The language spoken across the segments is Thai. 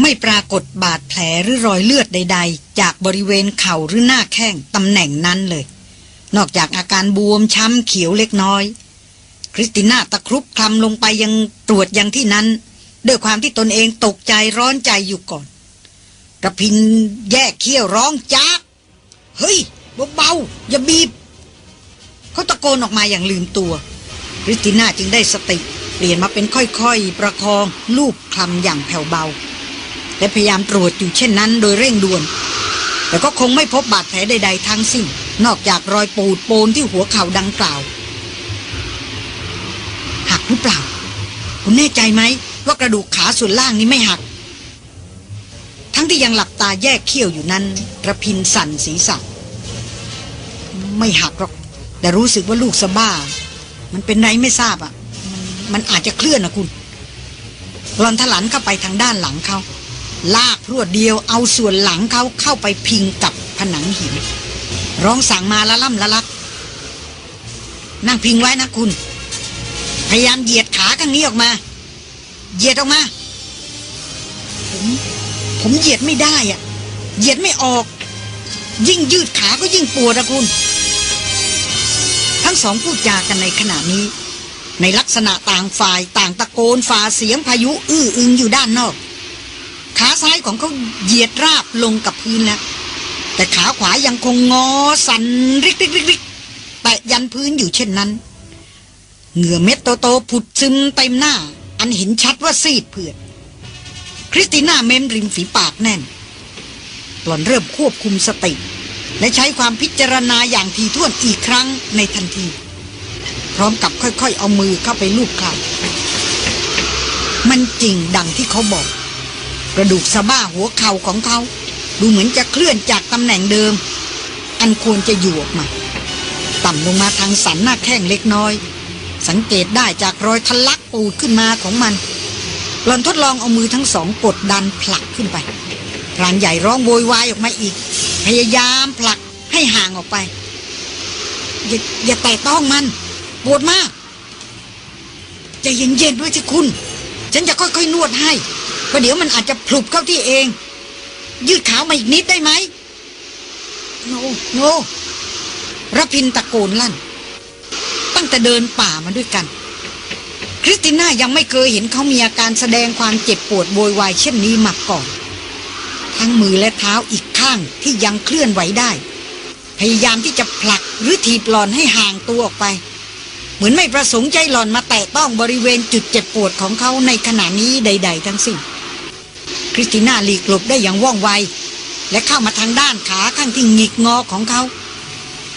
ไม่ปรากฏบาดแผลหรือรอยเลือดใด ๆ จากบริเวณเข่าหรือหน้าแข้งตำแหน่งนั้นเลย นอกจากอาการบวมช้ำเขียวเล็กน้อย คริสติน่าตะครุบคลำลงไปยังตรวจยังที่นั้น ด้วยความที่ตนเองตกใจร้อนใจอยู่ก่อนรพินทร์แยกเขี้ยวร้องจ้าเฮ้ยเบาๆอย่าบีบ เขาตะโกนออกมาอย่างลืมตัวคริสติน่าจึงได้สติ เปลี่ยนมาเป็นค่อยๆ ประคองลูบคลำอย่างแผ่วเบา และพยายามตรวจอยู่เช่นนั้นโดยเร่งด่วน แต่ก็คงไม่พบบาดแผลใด ๆ ทั้งสิ้น นอกจากรอยปูดโปนที่หัวเข่าดังกล่าว หักหรือเปล่า คุณแน่ใจไหมว่ากระดูกขาส่วนล่างนี้ไม่หัก ทั้งที่ยังหลับตาแยกเขี้ยวอยู่นั้นระพินสั่นศีรษะไม่หักหรอก แต่รู้สึกว่าลูกสะบ้า มันเป็นไรไม่ทราบอะ มันอาจจะเคลื่อนนะคุณรอนถลันเข้าไปทางด้านหลังเขา ลากพรวดเดียวเอาส่วนหลังเขาเข้าไปพิงกับผนังหิน ร้องสั่งมาละล่ำละลัก นั่งพิงไว้นะคุณ พยายามเหยียดขาข้างนี้ออกมา เหยียดออกมา ผมผมเหยียดไม่ได้อะเหยียดไม่ออก ยิ่งยืดขาก็ยิ่งปวดอะคุณ ทั้งสองพูดจากันในขณะนี้ ในลักษณะต่างฝ่ายต่างตะโกนฝ่าเสียงพายุ อื้ออึงอยู่ด้านนอก ขาซ้ายของเขาเหยียดราบลงกับพื้นแล้ว แต่ขาขวายังคงงอสันริกริกริกริกแตะยันพื้นอยู่เช่นนั้น เหงื่อเม็ดโตๆผุดซึมเต็มหน้า อันเห็นชัดว่าซีดเผือดคริสติน่าเม้มริมฝีปากแน่น หล่อนเริ่มควบคุมสติ และใช้ความพิจารณาอย่างทีท่วนอีกครั้งในทันที พร้อมกับค่อยๆ เอามือเข้าไปลูบคลำมันจริงดังที่เขาบอก กระดูกสะบ้าหัวเข่าของเขา ดูเหมือนจะเคลื่อนจากตำแหน่งเดิม อันควรจะอยู่ออกมาต่ำลงมาทางสันหน้าแข้งเล็กน้อย สังเกตได้จากรอยทะลักปูดขึ้นมาของมันหลอนทดลองเอามือทั้งสองกดดันผลักขึ้นไปพรานใหญ่ร้องโวยวายออกมาอีก พยายามผลักให้ห่างออกไป อย่าอย่าแตะต้องมันปวดมากใจเย็นๆด้วยสิคุณ ฉันจะค่อยๆนวดให้ เพราะเดี๋ยวมันอาจจะพลุบเข้าที่เอง ยืดขามาอีกนิดได้ไหมโนโนรพินตะโกนลั่น ตั้งแต่เดินป่ามาด้วยกัน คริสติน่ายังไม่เคยเห็นเขามีอาการแสดงความเจ็บปวดโวยวายเช่นนี้มาก่อน ทั้งมือและเท้าอีกข้างที่ยังเคลื่อนไหวได้ พยายามที่จะผลักหรือถีบหล่อนให้ห่างตัวออกไป เหมือนไม่ประสงค์ใจหล่อนมาแตะต้องบริเวณจุดเจ็บปวดของเขาในขณะนี้ใด ๆ ทั้งสิ้น คริสติน่าหลีกหลบได้อย่างว่องไว และเข้ามาทางด้านขาข้างที่หงิกงอของเขา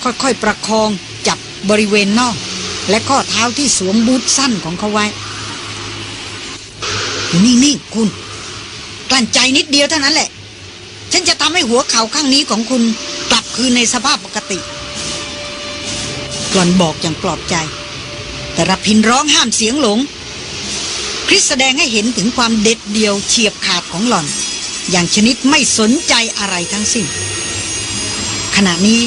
ค่อยๆประคองจับบริเวณนอก และข้อเท้าที่สวมบูทสั้นของเขาไว้อยู่นิ่งๆคุณ กลั้นใจนิดเดียวเท่านั้นแหละ ฉันจะทำให้หัวเข่าข้างนี้ของคุณกลับคืนในสภาพปกติกลอนบอกอย่างปลอบใจ แต่รพินร้องห้ามเสียงหลง คริสแสดงให้เห็นถึงความเด็ดเดียวเฉียบขาดของหล่อน อย่างชนิดไม่สนใจอะไรทั้งสิ้น ขณะนี้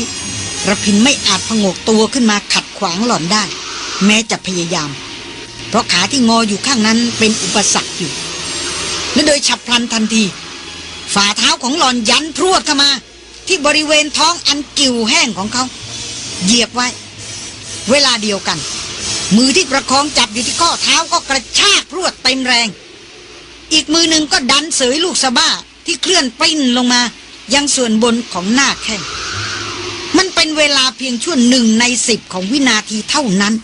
ระพินไม่อาจพงกตัวขึ้นมาขัดขวางหล่อนได้ แม้จะพยายาม เพราะขาที่งออยู่ข้างนั้นเป็นอุปสรรคอยู่ และโดยฉับพลันทันที ฝ่าเท้าของหล่อนยันพรวดเข้ามา ที่บริเวณท้องอันกิ่วแห้งของเขา เหยียบไว้ เวลาเดียวกัน มือที่ประคองจับอยู่ที่ข้อเท้าก็กระชากพรวดเต็มแรง อีกมือหนึ่งก็ดันเสยลูกสะบ้าที่เคลื่อนปิ้นลงมา ยังส่วนบนของหน้าแข้งมันเป็นเวลาเพียงช่วงหนึ่งในสิบของวินาทีเท่านั้น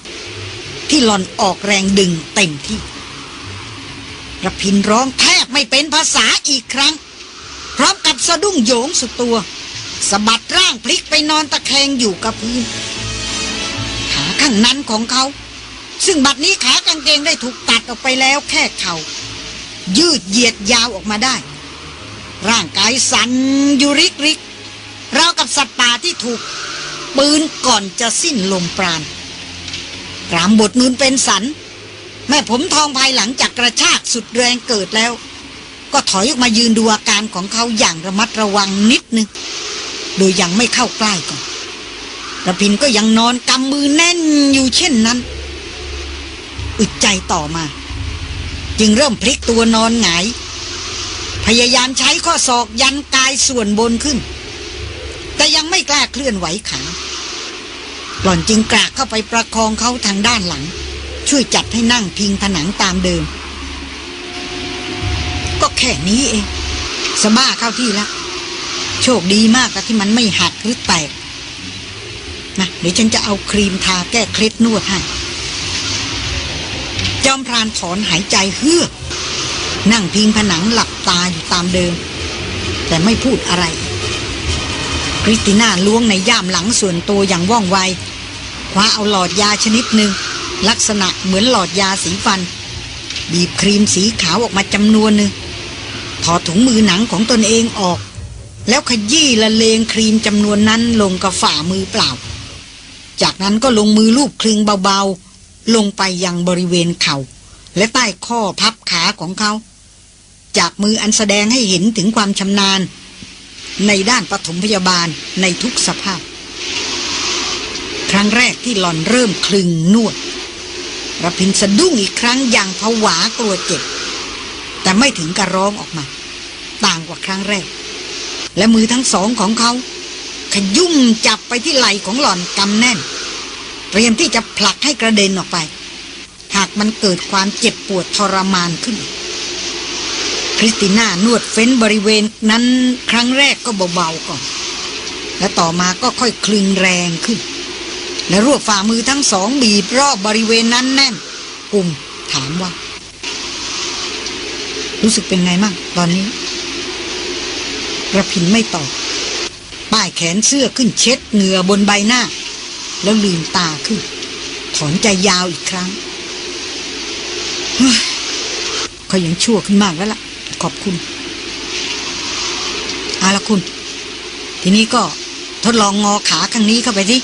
ที่หลอนออกแรงดึงเต็มที่ระพินร้องแทบไม่เป็นภาษาอีกครั้ง พร้อมกับสะดุ้งโยงสุดตัวสะบัดร่างพลิกไปนอนตะแคงอยู่กับพื้นขาข้างนั้นของเขา ซึ่งบัดนี้ขากางเกงได้ถูกตัดออกไปแล้วแค่เขา่ายืดเหยียดยาวออกมาได้ ร่างกายสั่นอยู่ริกริกราวกับสัตว์ป่าที่ถูก ปืนก่อนจะสิ้นลมปราณกรามบทนูนเป็นสัน แม่ผมทองภายหลังจากกระชากสุดแรงเกิดแล้ว ก็ถอยออกมายืนดูอาการของเขาอย่างระมัดระวังนิดนึง โดยยังไม่เข้าใกล้ก่อนระพินก็ยังนอนกำมือแน่นอยู่เช่นนั้น อึดใจต่อมา จึงเริ่มพลิกตัวนอนหงาย พยายามใช้ข้อศอกยันกายส่วนบนขึ้น แต่ยังไม่กล้าเคลื่อนไหวขาหล่อนจึงกรากเข้าไปประคองเขาทางด้านหลัง ช่วยจัดให้นั่งพิงผนังตามเดิม ก็แค่นี้เอง สบ้าเข้าที่แล้วโชคดีมากที่มันไม่หักหรือแตกนะเดี๋ยวฉันจะเอาครีมทาแก้เคล็ดนวดให้ จอมพรานถอนหายใจเฮือก นั่งพิงผนังหลับตาอยู่ตามเดิม แต่ไม่พูดอะไรคริสติน่าล้วงในย่ามหลังส่วนตัวอย่างว่องไวคว้าเอาหลอดยาชนิดหนึ่งลักษณะเหมือนหลอดยาสีฟัน บีบครีมสีขาวออกมาจำนวนหนึ่งถอดถุงมือหนังของตนเองออก แล้วขยี้ละเลงครีมจำนวนนั้นลงกับฝ่ามือเปล่า จากนั้นก็ลงมือลูบคลึงเบาๆ ลงไปยังบริเวณเขา่าและใต้ข้อพับขาของเขา จากมืออันแสดงให้เห็นถึงความชำนาญ ในด้านปฐมพยาบาลในทุกสภาพ ครั้งแรกที่หล่อนเริ่มคลึงนวดระพินสะดุ้งอีกครั้งอย่างผวากลัวเจ็บ แต่ไม่ถึงกระร้องออกมา ต่างกว่าครั้งแรก และมือทั้งสองของเขา ขยุ่มจับไปที่ไหล่ของหล่อนกำแน่น เตรียมที่จะผลักให้กระเด็นออกไป หากมันเกิดความเจ็บปวดทรมานขึ้นคริสติน่านวดเฟ้นบริเวณนั้นครั้งแรกก็เบาๆก่อน และต่อมาก็ค่อยคลึงแรงขึ้น และรวบฝ่ามือทั้งสองบีบรอบบริเวณนั้นแน่นกุ่มถามว่า รู้สึกเป็นไงมั่งตอนนี้ระพินไม่ตอบป้ายแขนเสื้อขึ้นเช็ดเหงื่อบนใบหน้า แล้วลืมตาขึ้น ถอนใจยาวอีกครั้งเขายังชั่วขึ้นมากแล้วล่ะ ขอบคุณเอาละคุณ ทีนี้ก็ทดลองงอขาข้างนี้เข้าไปสิ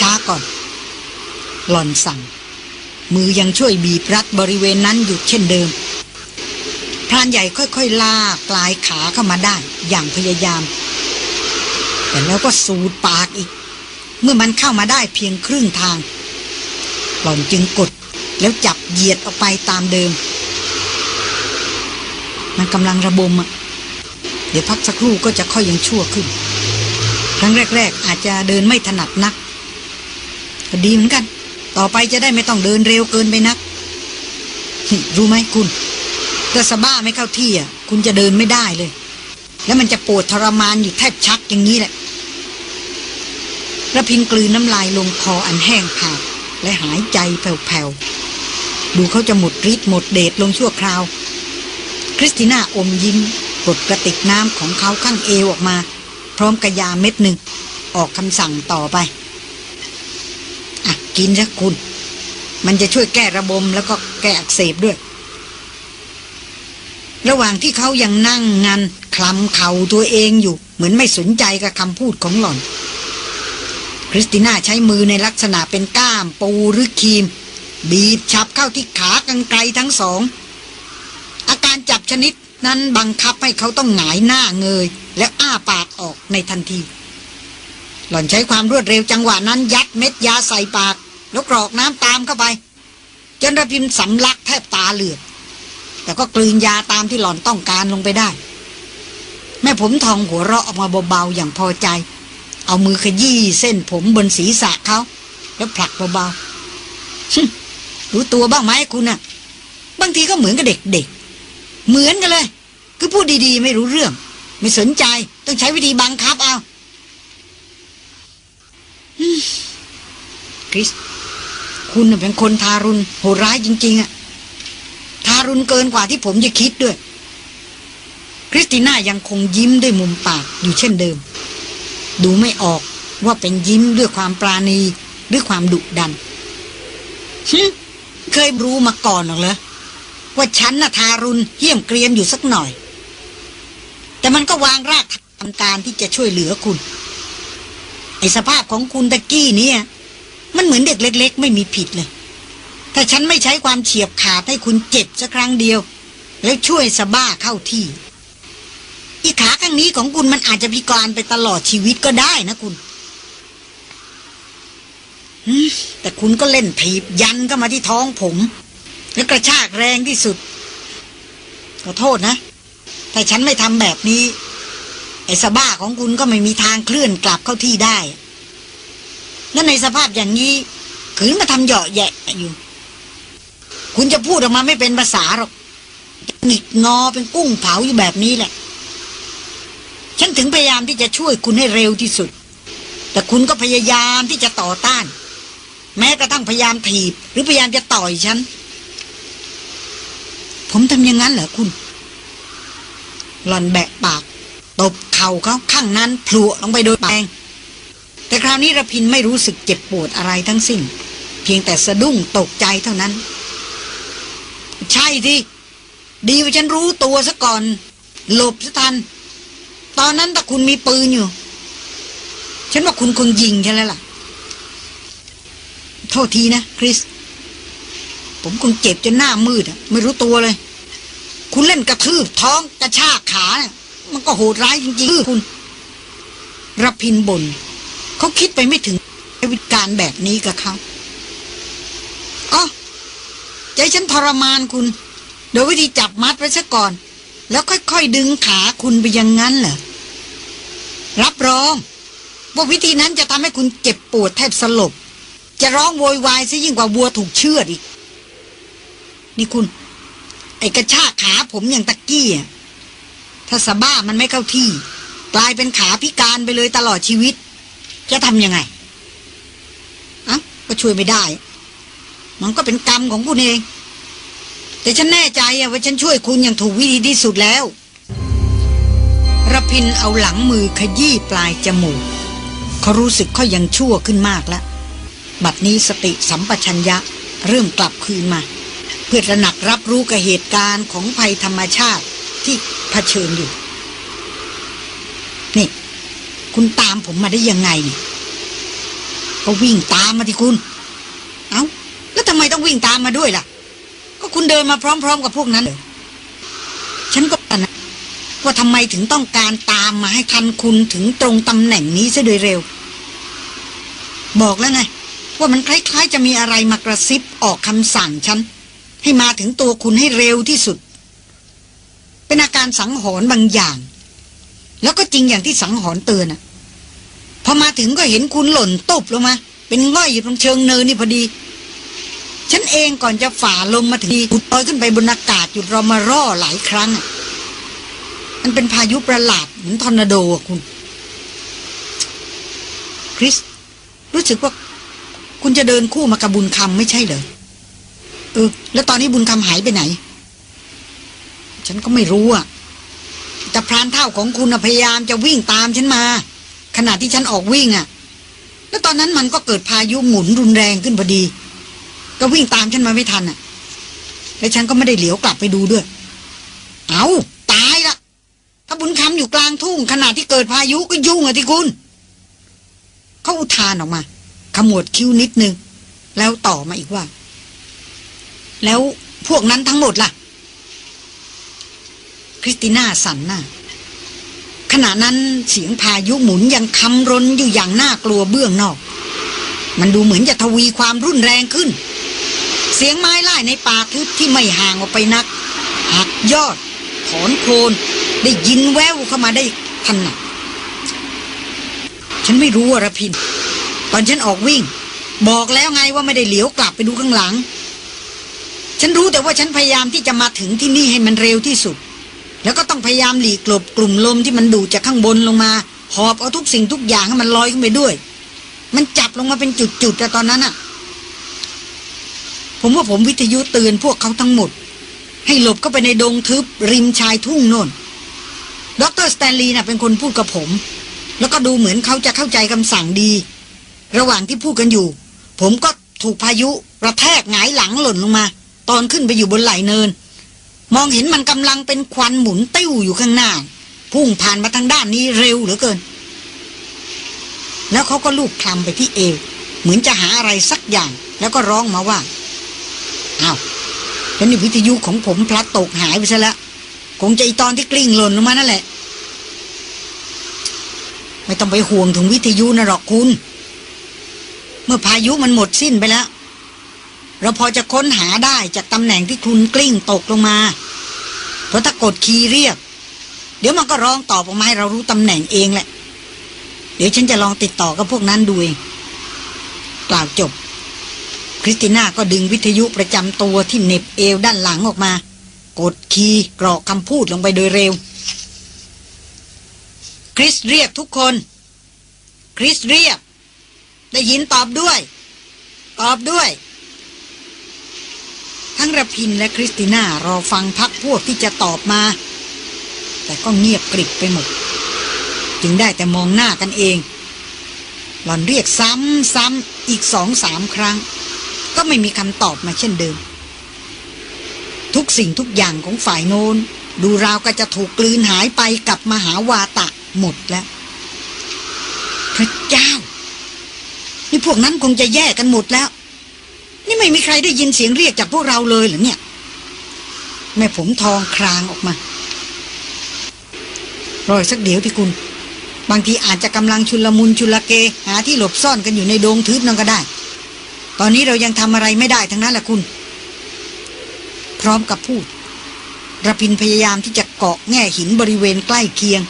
ช้าๆก่อน หล่อนสั่ง มือยังช่วยบีบรัดบริเวณนั้นอยู่เช่นเดิมพรานใหญ่ค่อยๆลากปลายขาเข้ามาได้ อย่างพยายาม แต่แล้วก็สูดปากอีก เมื่อมันเข้ามาได้เพียงครึ่งทาง หล่อนจึงกดแล้วจับเหยียดออกไปตามเดิม มันกำลังระบมอะเดี๋ยวพักสักครู่ก็จะค่อยยังชั่วขึ้น ครั้งแรก ๆ อาจจะเดินไม่ถนัดนักก็ดีเหมือนกัน ต่อไปจะได้ไม่ต้องเดินเร็วเกินไปนัก รู้ไหมคุณถ้าสบ้าไม่เข้าที่อะ คุณจะเดินไม่ได้เลย แล้วมันจะปวดทรมานอยู่แทบชักอย่างนี้แหละ ระพินกลืนน้ำลายลงคออันแห้งผากและหายใจแผ่วๆ ดูเขาจะหมดฤทธิ์หมดเดชลงชั่วคราว คริสติน่าอมยิ้มกดกระติกน้ำของเขาข้างเอวออกมา พร้อมกระยาเม็ดหนึ่ง ออกคำสั่งต่อไป อะ กินซะคุณ มันจะช่วยแก้ระบมแล้วก็แก้อักเสบด้วย ระหว่างที่เขายังนั่งงันคลำเข่าตัวเองอยู่ เหมือนไม่สนใจกับคำพูดของหล่อน คริสติน่าใช้มือในลักษณะเป็นก้ามปูหรือคีม บีบฉับเข้าที่ขากังไกลทั้งสอง อาการจับชนิดนั้นบังคับให้เขาต้องหงายหน้าเงย และอ้าปากออกในทันที หล่อนใช้ความรวดเร็วจังหวะนั้นยัดเม็ดยาใส่ปาก แล้วกรอกน้ำตามเข้าไป จนระพิมสำลักแทบตาเหลือกแต่ก็กลืนยาตามที่หล่อนต้องการลงไปได้ แม่ผมทองหัวเราะออกมาเบาๆอย่างพอใจ เอามือขยี้เส้นผมบนศีรษะเขาแล้วผลักเบาๆรู้ตัวบ้างไหมคุณน่ะ บางทีก็เหมือนกับเด็กๆ เหมือนกันเลย คือพูดดีๆ ไม่รู้เรื่อง ไม่สนใจ ต้องใช้วิธีบังคับเอาคริส คุณเป็นคนทารุณโหดร้ายจริง ๆอะทารุณเกินกว่าที่ผมจะคิดด้วย คริสติน่ายังคงยิ้มด้วยมุมปากอยู่เช่นเดิม ดูไม่ออกว่าเป็นยิ้มด้วยความปราณีหรือความดุดันเคยรู้มาก่อนหรอกเหรอว่าฉันน่ะทารุณเหี้ยมเกรียมอยู่สักหน่อย แต่มันก็วางรากทำการที่จะช่วยเหลือคุณ ไอสภาพของคุณตะกี้เนี่ย มันเหมือนเด็กเล็ก ๆ ไม่มีผิดเลย ถ้าฉันไม่ใช้ความเฉียบขาดให้คุณเจ็บสักครั้งเดียว แล้วช่วยสบ้าเข้าที่ อีขาข้างนี้ของคุณมันอาจจะพิการไปตลอดชีวิตก็ได้นะคุณแต่คุณก็เล่นถีบยันก็มาที่ท้องผม แล้วกระชากแรงที่สุด ขอโทษนะถ้าฉันไม่ทำแบบนี้ ไอ้สบ้าของคุณก็ไม่มีทางเคลื่อนกลับเข้าที่ได้ และในสภาพอย่างนี้ขืนมาทำเหยาะแยะอยู่ คุณจะพูดออกมาไม่เป็นภาษาหรอกหงิกงอเป็นกุ้งเผาอยู่แบบนี้แหละ ฉันถึงพยายามที่จะช่วยคุณให้เร็วที่สุด แต่คุณก็พยายามที่จะต่อต้าน แม้กระทั่งพยายามถีบ หรือพยายามจะต่อยฉัน ผมทำอย่างนั้นเหรอคุณ หล่อนแบะปาก ตบเข่าเขาข้างนั้นพลุลงไปโดยแปงแต่คราวนี้ระพินไม่รู้สึกเจ็บปวดอะไรทั้งสิ้น เพียงแต่สะดุ้งตกใจเท่านั้น ใช่ที่ดีว่าฉันรู้ตัวซะก่อน หลบซะทัน ตอนนั้นถ้าคุณมีปืนอยู่ ฉันว่าคุณคงยิงฉันแล้วล่ะ โทษทีนะคริส ผมคงเจ็บจนหน้ามืดอะไม่รู้ตัวเลย คุณเล่นกระทืบท้องกระชากขาเนี่ยมันก็โหดร้ายจริงๆคุณรพินบน เขาคิดไปไม่ถึงวิธีการแบบนี้กับเขาอ๋อใจฉันทรมานคุณ โดยวิธีจับมัดไว้ซะก่อน แล้วค่อยๆดึงขาคุณไปอย่างนั้นเหรอ รับรอง ว่าวิธีนั้นจะทำให้คุณเจ็บปวดแทบสลบ จะร้องโวยวายซะยิ่งกว่าวัวถูกเชือดอีก นี่คุณ ไอกระชากขาผมอย่างตะกี้อะถ้าสบ้ามันไม่เข้าที่ กลายเป็นขาพิการไปเลยตลอดชีวิต จะทำยังไงอะก็ช่วยไม่ได้ มันก็เป็นกรรมของคุณเอง แต่ฉันแน่ใจว่าฉันช่วยคุณอย่างถูกวิธีที่สุดแล้วระพินเอาหลังมือขยี้ปลายจมูก เขารู้สึกเขายังชั่วขึ้นมากแล้วบัดนี้สติสัมปชัญญะเริ่มกลับคืนมา เพื่อระหนักรับรู้กับเหตุการณ์ของภัยธรรมชาติที่เผชิญอยู่ นี่ คุณตามผมมาได้ยังไงเนี่ยก็วิ่งตามมาที่คุณ เอา้า แล้วทำไมต้องวิ่งตามมาด้วยล่ะ ก็คุณเดินมาพร้อม ๆ กับพวกนั้นเลยฉันก็ปนะว่าทำไมถึงต้องการตามมาให้ทันคุณถึงตรงตำแหน่งนี้ซะโดยเร็ว บอกแล้วไง ว่ามันคล้ายๆ จะมีอะไรมากระซิบออกคำสั่งฉัน ให้มาถึงตัวคุณให้เร็วที่สุด เป็นอาการสังหรณ์บางอย่าง แล้วก็จริงอย่างที่สังหรณ์เตือนอะพอมาถึงก็เห็นคุณหล่นตบลงมา เป็นง่อยอยู่ตรงเชิงเนินนี่พอดี ฉันเองก่อนจะฝ่าลงมาถึงอุดลอยขึ้นไปบนอากาศหยุดรอมาร่อหลายครั้ง มันเป็นพายุประหลาดเหมือนทอร์นาโดอะคุณ คริส รู้สึกว่า คุณจะเดินคู่มากับบุญคำไม่ใช่เหรอเออ แล้วตอนนี้บุญคำหายไปไหน ฉันก็ไม่รู้อะแต่พรานเท่าของคุณพยายามจะวิ่งตามฉันมา ขณะที่ฉันออกวิ่งอะแล้วตอนนั้นมันก็เกิดพายุหมุนรุนแรงขึ้นพอดี ก็วิ่งตามฉันมาไม่ทันอะ และฉันก็ไม่ได้เหลียวกลับไปดูด้วย เอาตายละถ้าบุญคำอยู่กลางทุ่งขณะที่เกิดพายุก็ยุ่งอะที่คุณเขาอุทานออกมา ขมวดคิ้วนิดนึง แล้วต่อมาอีกว่า แล้วพวกนั้นทั้งหมดล่ะ คริสติน่าสันหน้าขณะนั้นเสียงพายุหมุนยังคำรนอยู่อย่างน่ากลัวเบื้องนอก มันดูเหมือนจะทวีความรุนแรงขึ้น สียงไม้ไล่ในป่าทึบที่ไม่ห่างออกไปนัก หักยอด ถอนโคนได้ยินแววเข้ามาได้ถนัดฉันไม่รู้อะรพิน ตอนฉันออกวิ่ง บอกแล้วไงว่าไม่ได้เหลียวกลับไปดูข้างหลัง ฉันรู้แต่ว่าฉันพยายามที่จะมาถึงที่นี่ให้มันเร็วที่สุด แล้วก็ต้องพยายามหลีกลบกลุ่มลมที่มันดูจากข้างบนลงมา หอบเอาทุกสิ่งทุกอย่างให้มันลอยขึ้นไปด้วย มันจับลงมาเป็นจุดๆแต่ตอนนั้นอะ ผมว่าผมวิทยุเตือนพวกเขาทั้งหมด ให้หลบเข้าไปในดงทึบริมชายทุ่งโน่นดรสแตนลีย์น่ะเป็นคนพูดกับผม แล้วก็ดูเหมือนเขาจะเข้าใจคำสั่งดี ระหว่างที่พูดกันอยู่ ผมก็ถูกพายุกระแทกหงายหลังหล่นลงมา ตอนขึ้นไปอยู่บนไหลเนิน มองเห็นมันกำลังเป็นควันหมุนติ้วอยู่ข้างหน้า พุ่งผ่านมาทางด้านนี้เร็วเหลือเกิน แล้วเขาก็ลูบคลำไปที่เอวเหมือนจะหาอะไรสักอย่าง แล้วก็ร้องมาว่า อ้าวแล้วนี่วิทยุของผมพลัดตกหายไปซะแล้วคงจะอีตอนที่กลิ้งหล่นลงมานั่นแหละ ไม่ต้องไปห่วงถึงวิทยุนะหรอกคุณ เมื่อพายุมันหมดสิ้นไปแล้ว เราพอจะค้นหาได้จากตำแหน่งที่คุณกลิ้งตกลงมา เพราะถ้ากดคีย์เรียก เดี๋ยวมันก็ร้องตอบออกมาให้เรารู้ตำแหน่งเองแหละ เดี๋ยวฉันจะลองติดต่อกับพวกนั้นดูเองกล่าวจบ คริสติน่าก็ดึงวิทยุประจำตัวที่เหน็บเอวด้านหลังออกมา กดคีย์กรอกคำพูดลงไปโดยเร็ว คริสเรียกทุกคน คริสเรียก ได้ยินตอบด้วย ตอบด้วย ทั้งระพินและคริสติน่ารอฟังพักพวกที่จะตอบมา แต่ก็เงียบกริบไปหมด จึงได้แต่มองหน้ากันเอง หล่อนเรียกซ้ำซ้ำอีกสองสามครั้ง ก็ไม่มีคำตอบมาเช่นเดิม ทุกสิ่งทุกอย่างของฝ่ายโน้น ดูราวก็จะถูกกลืนหายไปกับมหาวาตะหมดแล้ว พระเจ้า นี่พวกนั้นคงจะแย่กันหมดแล้ว นี่ไม่มีใครได้ยินเสียงเรียกจากพวกเราเลยหรือเนี่ย แม่ผมทองครางออกมารอยสักเดี๋ยวที่คุณ บางทีอาจจะกำลังชุลมุนชุลเก หาที่หลบซ่อนกันอยู่ในโดงทึบนั่นก็ได้ อนนี้เรายังทำอะไรไม่ได้ทั้งนั้นแหละคุณ พร้อมกับพูดระพินพยายามที่จะเกาะแง่หินบริเวณใกล้เคียง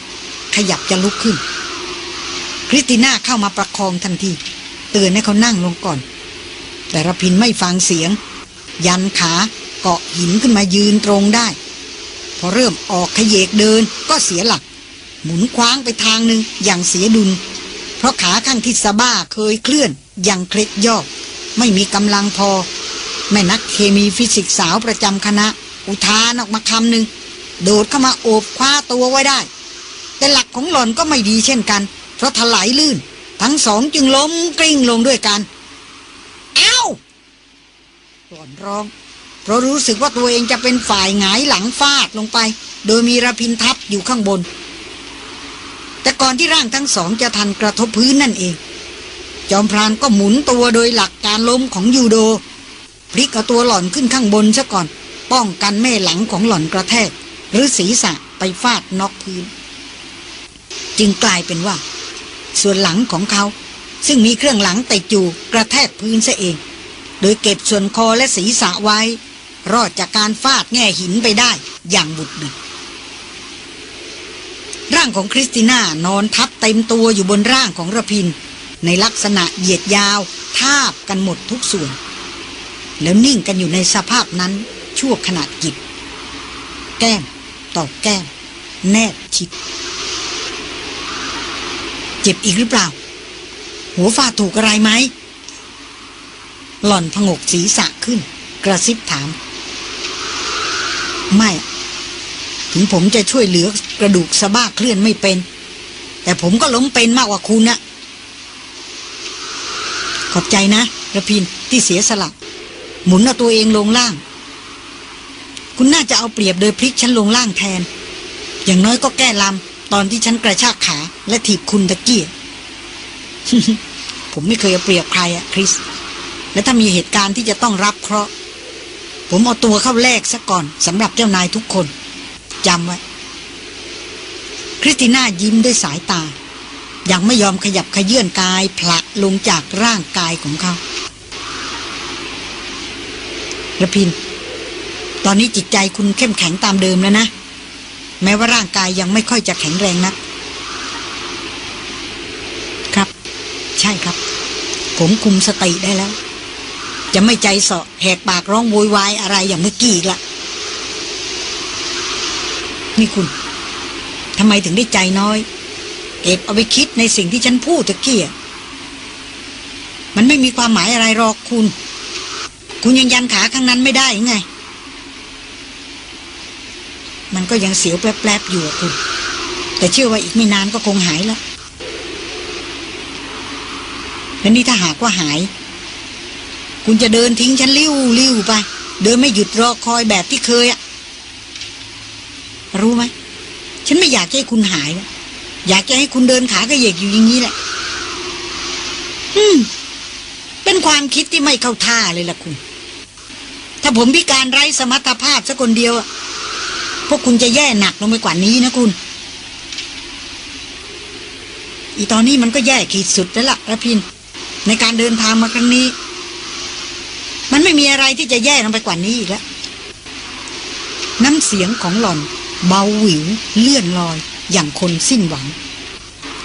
ขยับจะลุกขึ้น คริสติน่าเข้ามาประคองทันที เตือนให้เขานั่งลงก่อน แต่ระพินไม่ฟังเสียง ยันขาเกาะหินขึ้นมายืนตรงได้ พอเริ่มออกขยเยกเดินก็เสียหลัก หมุนคว้างไปทางหนึ่งอย่างเสียดุล เพราะขาข้างทิศบ้าเคยเคลื่อนอย่างเคล็ดยอก ไม่มีกำลังพอ แม่นักเคมีฟิสิกสาวประจำคณะ อุทานออกมาคำหนึ่งโดดเข้ามาโอบคว้าตัวไว้ได้ แต่หลักของหล่อนก็ไม่ดีเช่นกัน เพราะถลายลื่น ทั้งสองจึงล้มกลิ้งลงด้วยกัน เอ้า หล่อนร้อง เพราะรู้สึกว่าตัวเองจะเป็นฝ่ายหงายหลังฟาดลงไป โดยมีระพินทับอยู่ข้างบน แต่ก่อนที่ร่างทั้งสองจะทันกระทบพื้นนั่นเอง จอมพรานก็หมุนตัวโดยหลักการล้มของยูโด พลิกเอาตัวหล่อนขึ้นข้างบนซะก่อน ป้องกันแม่หลังของหล่อนกระแทก หรือศีรษะไปฟาดนอกพื้น จึงกลายเป็นว่า ส่วนหลังของเขา ซึ่งมีเครื่องหลังติดอยู่กระแทกพื้นซะเอง โดยเก็บส่วนคอและศีรษะไว้ รอดจากการฟาดแง่หินไปได้อย่างบุดหวิดร่างของคริสติน่านอนทับเต็มตัวอยู่บนร่างของระพิน ในลักษณะเหยียดยาวทาบกันหมดทุกส่วน แล้วนิ่งกันอยู่ในสภาพนั้นชั่วขนาดกิบแก้มต่อแก้ม แนบชิด เจ็บอีกหรือเปล่า หัวฟาถูกอะไรไหม หล่อนพงกศีรษะขึ้น กระซิบถาม ไม่ ถึงผมจะช่วยเหลือกระดูกสะบ้าเคลื่อนไม่เป็น แต่ผมก็ล้มเป็นมากกว่าคุณนะ ขอบใจนะระพินที่เสียสละ หมุนเอาตัวเองลงล่าง คุณน่าจะเอาเปรียบโดยพลิกฉันลงล่างแทน อย่างน้อยก็แก้ลำตอนที่ฉันกระชากขา และถีบคุณตะเกียผมไม่เคยเอาเปรียบใครอะคริส และถ้ามีเหตุการณ์ที่จะต้องรับเคราะห์ผมเอาตัวเข้าแลกซะก่อนสำหรับเจ้านายทุกคนจำไว้คริสติน่ายิ้มด้วยสายตา ยังไม่ยอมขยับขยื่นกายผละลงจากร่างกายของเขาระพิน ตอนนี้จิตใจคุณเข้มแข็งตามเดิมแล้วนะ แม้ว่าร่างกายยังไม่ค่อยจะแข็งแรงนัก ครับ ใช่ครับ ผมคุมสติได้แล้ว จะไม่ใจเสาะแหกปากร้องโวยวายอะไรอย่างเมื่อกี้อีกละนี่คุณทำไมถึงได้ใจน้อย เก็บเอาไปคิดในสิ่งที่ฉันพูดตะเกียมันไม่มีความหมายอะไรหรอกคุณ คุณยังยันขาข้างนั้นไม่ได้ไง มันก็ยังเสียวแปลบๆอยู่คุณ แต่เชื่อว่าอีกไม่นานก็คงหายแล้วและนี่ถ้าหากว่าหาย คุณจะเดินทิ้งฉันลิ้วลิ้วไป เดินไม่หยุดรอคอยแบบที่เคยอะรู้ไหม ฉันไม่อยากให้คุณหายนะ อยากจะให้คุณเดินขากระเยกอยู่อย่างนี้แหละ อืม เป็นความคิดที่ไม่เข้าท่าเลยล่ะคุณ ถ้าผมพิการไร้สมรรถภาพสักคนเดียวพวกคุณจะแย่หนักลงไปกว่านี้นะคุณ อีตอนนี้มันก็แย่ขีดสุดแล้วล่ะระพิน ในการเดินทางมาครั้งนี้ มันไม่มีอะไรที่จะแย่ลงไปกว่านี้อีกแล้วน้ำเสียงของหล่อน เบาหวิวเลื่อนลอย อย่างคนสิ้นหวัง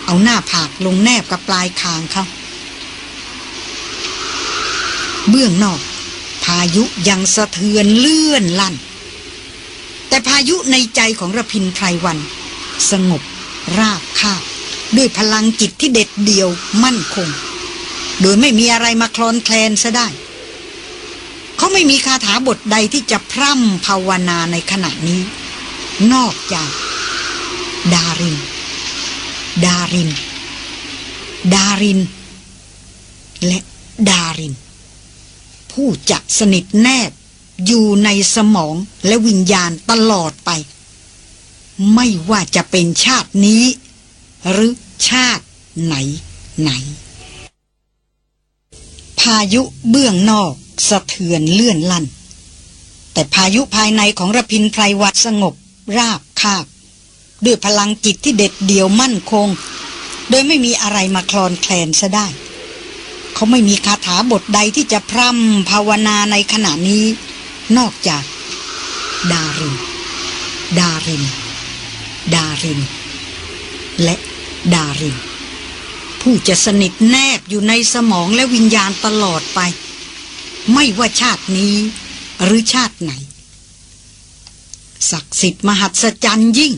เอาหน้าผากลงแนบกับปลายคางเขาเบื้องนอก พายุยังสะเทือนเลื่อนลั่น แต่พายุในใจของระพินไพรวัน สงบ ราบคาบ ด้วยพลังจิตที่เด็ดเดี่ยวมั่นคง โดยไม่มีอะไรมาคลอนแคลนซะได้ เขาไม่มีคาถาบทใดที่จะพร่ำภาวนาในขณะนี้ นอกจาก ดาริน ดาริน ดาริน และดาริน ผู้จะสนิทแนบ อยู่ในสมองและวิญญาณตลอดไป ไม่ว่าจะเป็นชาตินี้ หรือชาติไหนไหน พายุเบื้องนอกสะเทือนเลื่อนลั่น แต่พายุภายในของระพินไพรวัดสงบราบคาบ ด้วยพลังจิตที่เด็ดเดี่ยวมั่นคง โดยไม่มีอะไรมาคลอนแคลนซะได้ เขาไม่มีคาถาบทใดที่จะพร่ำภาวนาในขณะนี้ นอกจาก ดาริน ดาริน ดาริน และดาริน ผู้จะสนิทแนบอยู่ในสมองและวิญญาณตลอดไป ไม่ว่าชาตินี้หรือชาติไหนศักดิ์สิทธิ์มหัศจรรย์ยิ่ง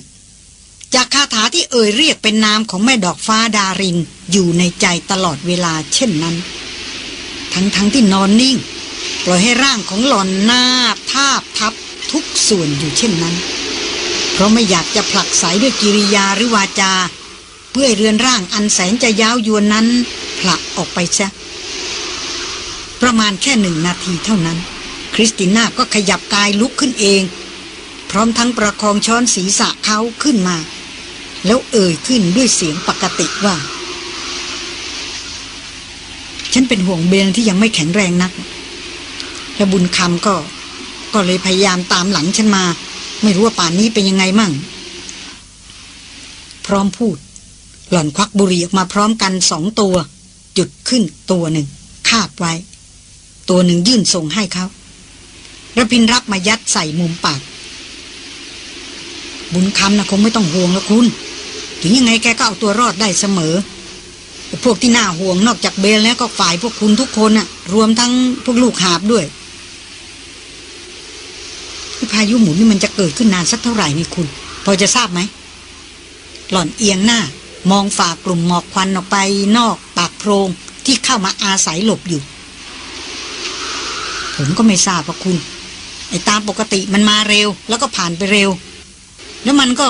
จากคาถาที่เอ่ยเรียกเป็นนามของแม่ดอกฟ้าดารินอยู่ในใจตลอดเวลาเช่นนั้น ทั้งๆทที่นอนนิ่ง ปล่อยให้ร่างของหล่อนนาบทาบทับทุกส่วนอยู่เช่นนั้น เพราะไม่อยากจะผลักไสด้วยกิริยาหรือวาจา เพื่อเรือนร่างอันแสนจะยาวยวนนั้นผลักออกไปซะประมาณแค่หนึ่งนาทีเท่านั้น คริสติน่าก็ขยับกายลุกขึ้นเอง พร้อมทั้งประคองช้อนศีรษะเขาขึ้นมา แล้วเอ่ยขึ้นด้วยเสียงปกติว่า ฉันเป็นห่วงเบลที่ยังไม่แข็งแรงนักและบุญคำก็ ก็เลยพยายามตามหลังฉันมา ไม่รู้ว่าป่านนี้เป็นยังไงมั่ง พร้อมพูด หล่อนควักบุหรี่ออกมาพร้อมกันสองตัว จุดขึ้นตัวหนึ่ง คาบไว้ ตัวหนึ่งยื่นส่งให้เขาระพินรับมายัดใส่มุมปาก บุญคำนะคงไม่ต้องห่วงแล้วคุณ ถึงยังไงแกก็เอาตัวรอดได้เสมอ พวกที่น่าห่วงนอกจากเบลแล้วก็ฝ่ายพวกคุณทุกคนน่ะรวมทั้งพวกลูกหาบด้วยพายุหมุนนี่มันจะเกิดขึ้นนานสักเท่าไหร่นี่คุณ พอจะทราบไหม หล่อนเอียงหน้า มองฝ่ากลุ่มหมอกควันออกไปนอกปากโพรงที่เข้ามาอาศัยหลบอยู่ ผมก็ไม่ทราบว่าคุณ ไอ้ตามปกติมันมาเร็ว แล้วก็ผ่านไปเร็ว แล้วมันก็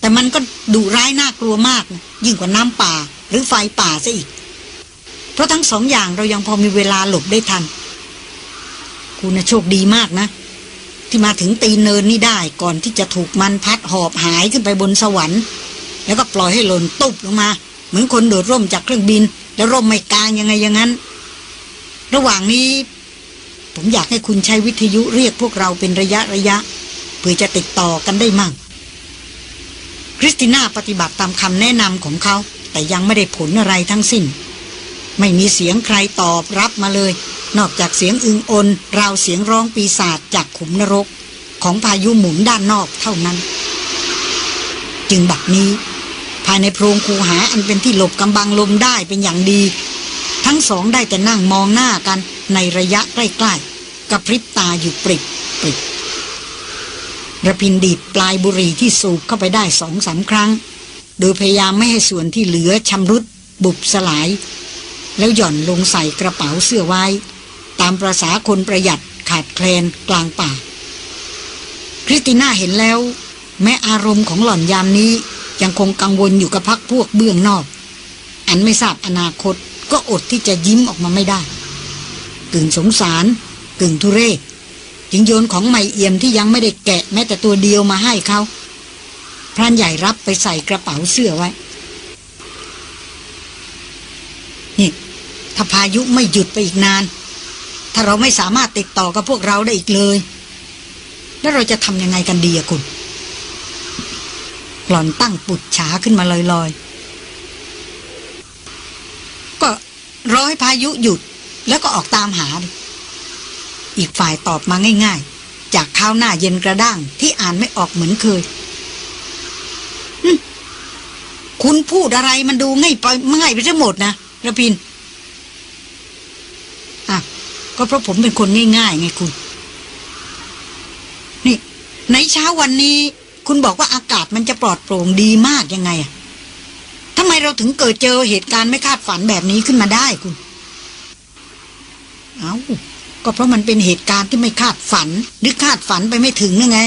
แต่มันก็ดุร้ายน่ากลัวมากนะยิ่งกว่าน้ำป่าหรือไฟป่าซะอีก เพราะทั้งสองอย่างเรายังพอมีเวลาหลบได้ทัน คุณนะโชคดีมากนะ ที่มาถึงตีนเนินนี่ได้ก่อนที่จะถูกมันพัดหอบหายขึ้นไปบนสวรรค์ แล้วก็ปล่อยให้หล่นตุบลงมา เหมือนคนโดดร่มจากเครื่องบิน แล้วร่มไม่กลางยังไงอย่างนั้น ระหว่างนี้ ผมอยากให้คุณใช้วิทยุเรียกพวกเราเป็นระยะระยะเพื่อจะติดต่อกันได้มั่ง คริสติน่าปฏิบัติตามคำแนะนำของเขา แต่ยังไม่ได้ผลอะไรทั้งสิ้น ไม่มีเสียงใครตอบรับมาเลย นอกจากเสียงอึงอนราวเสียงร้องปีศาจจากขุมนรก ของพายุหมุนด้านนอกเท่านั้น จึงบัดนี้ ภายในโพรงคูหาอันเป็นที่หลบกำบังลมได้เป็นอย่างดี ทั้งสองได้แต่นั่งมองหน้ากันในระยะใกล้ๆกระพริบตาอยู่ปริบปริบ ระพินดีดปลายบุหรี่ที่สูบเข้าไปได้สองสามครั้ง โดยพยายามไม่ให้ส่วนที่เหลือชำรุด บุบสลาย แล้วหย่อนลงใส่กระเป๋าเสื้อไว้ ตามประษาคนประหยัดขาดแคลนกลางป่า คริสติน่าเห็นแล้ว แม้อารมณ์ของหล่อนยามนี้ยังคงกังวลอยู่กับพักพวกเบื้องนอก อันไม่ทราบอนาคตก็อดที่จะยิ้มออกมาไม่ได้กึ่งสงสาร กึ่งทุเรศ จึงโยนของใหม่เอี่ยมที่ยังไม่ได้แกะแม้แต่ตัวเดียวมาให้เขาพรานใหญ่รับไปใส่กระเป๋าเสื้อไว้ นี่ถ้าพายุไม่หยุดไปอีกนาน ถ้าเราไม่สามารถติดต่อกับพวกเราได้อีกเลย แล้วเราจะทำยังไงกันดีอะคุณหล่อนตั้งปุดฉาขึ้นมาลอยๆ ก็รอให้พายุหยุดแล้วก็ออกตามหาดิ อีกฝ่ายตอบมาง่ายๆ จากข้าวหน้าเย็นกระด้างที่อ่านไม่ออกเหมือนเคยคุณพูดอะไรมันดูง่ายไปง่ายไปทั้งหมดนะระพินอะก็เพราะผมเป็นคนง่ายๆไงคุณ นี่ ในเช้าวันนี้ คุณบอกว่าอากาศมันจะปลอดโปร่งดีมากยังไงอะทำไมเราถึงเกิดเจอเหตุการณ์ไม่คาดฝันแบบนี้ขึ้นมาได้คุณ เอา้า ก็เพราะมันเป็นเหตุการณ์ที่ไม่คาดฝัน หรือคาดฝันไปไม่ถึงนั่นไง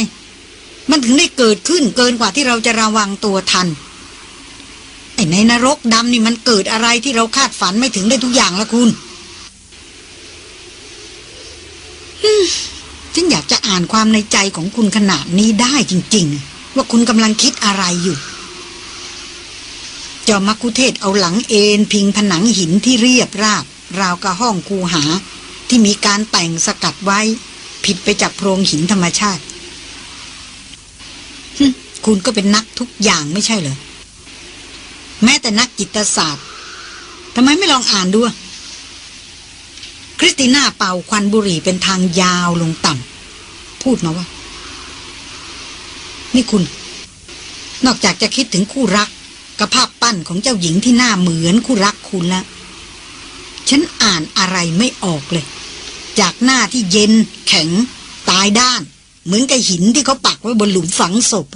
มันถึงได้เกิดขึ้นเกินกว่าที่เราจะระวังตัวทัน ไอ้ในนรกดำนี่มันเกิดอะไรที่เราคาดฝันไม่ถึงได้ทุกอย่างละคุณฉันอยากจะอ่านความในใจของคุณขนาดนี้ได้จริง ๆ ว่าคุณกำลังคิดอะไรอยู่ จอมมักคุเทศเอาหลังเอนพิงผนังหินที่เรียบราบ ราวกับห้องคูหา ที่มีการแต่งสกัดไว้ ผิดไปจากโพรงหินธรรมชาติคุณก็เป็นนักทุกอย่างไม่ใช่เหรอ แม้แต่นักจิตศาสตร์ทำไมไม่ลองอ่านดูคริสติน่าเป่าควันบุหรี่เป็นทางยาวลงต่ำพูดมาว่า นี่คุณ นอกจากจะคิดถึงคู่รักกับภาพปั้นของเจ้าหญิงที่หน้าเหมือนคู่รักคุณแล้วฉันอ่านอะไรไม่ออกเลย จากหน้าที่เย็น แข็ง ตายด้าน เหมือนกับหินที่เขาปักไว้บนหลุมฝังศพ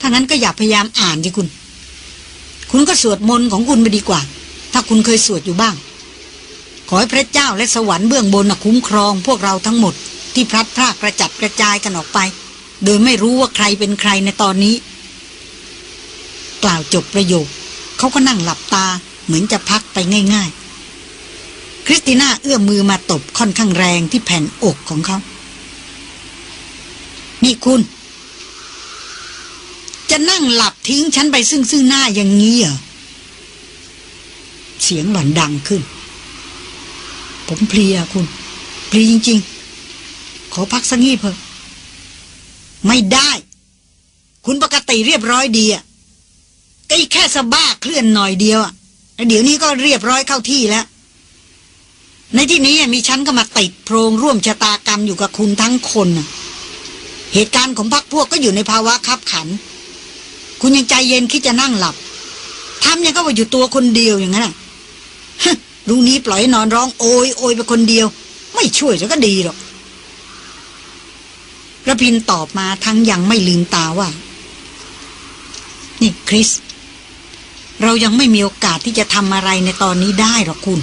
ถ้างั้นก็อย่าพยายามอ่านดิคุณ คุณก็สวดมนต์ของคุณไปดีกว่า ถ้าคุณเคยสวดอยู่บ้าง ขอให้พระเจ้าและสวรรค์เบื้องบนคุ้มครองพวกเราทั้งหมด ที่พลัดพรากกระจัดกระจายกันออกไป โดยไม่รู้ว่าใครเป็นใครในตอนนี้ กล่าวจบประโยคเขาก็นั่งหลับตาเหมือนจะพักไปง่ายๆ คริสติน่าเอื้อมมือมาตบค่อนข้างแรงที่แผ่นอกของเขา นี่คุณ จะนั่งหลับทิ้งฉันไปซึ่งซึ่งหน้าอย่างนี้เหรอ เสียงหล่อนดังขึ้น ผมเพลียคุณ เพลียจริง ๆ ขอพักสักงีบเถอะ ไม่ได้ คุณปกติเรียบร้อยดีอะก็แค่สะบ้าเคลื่อนหน่อยเดียวอะแล้วเดี๋ยวนี้ก็เรียบร้อยเข้าที่แล้ว ในที่นี้มีฉันก็มาติดโพรงร่วมชะตากรรมอยู่กับคุณทั้งคน เหตุการณ์ของพักพวกก็อยู่ในภาวะคับขัน คุณยังใจเย็นคิดจะนั่งหลับทำยังก็ว่าอยู่ตัวคนเดียวอย่างนั้นอะลูกนี้ปล่อยนอนร้องโอยโอยไปคนเดียว ไม่ช่วยก็ดีหรอกระพินตอบมาทั้งยังไม่ลืมตาว่า นี่คริส เรายังไม่มีโอกาสที่จะทำอะไรในตอนนี้ได้หรอกคุณ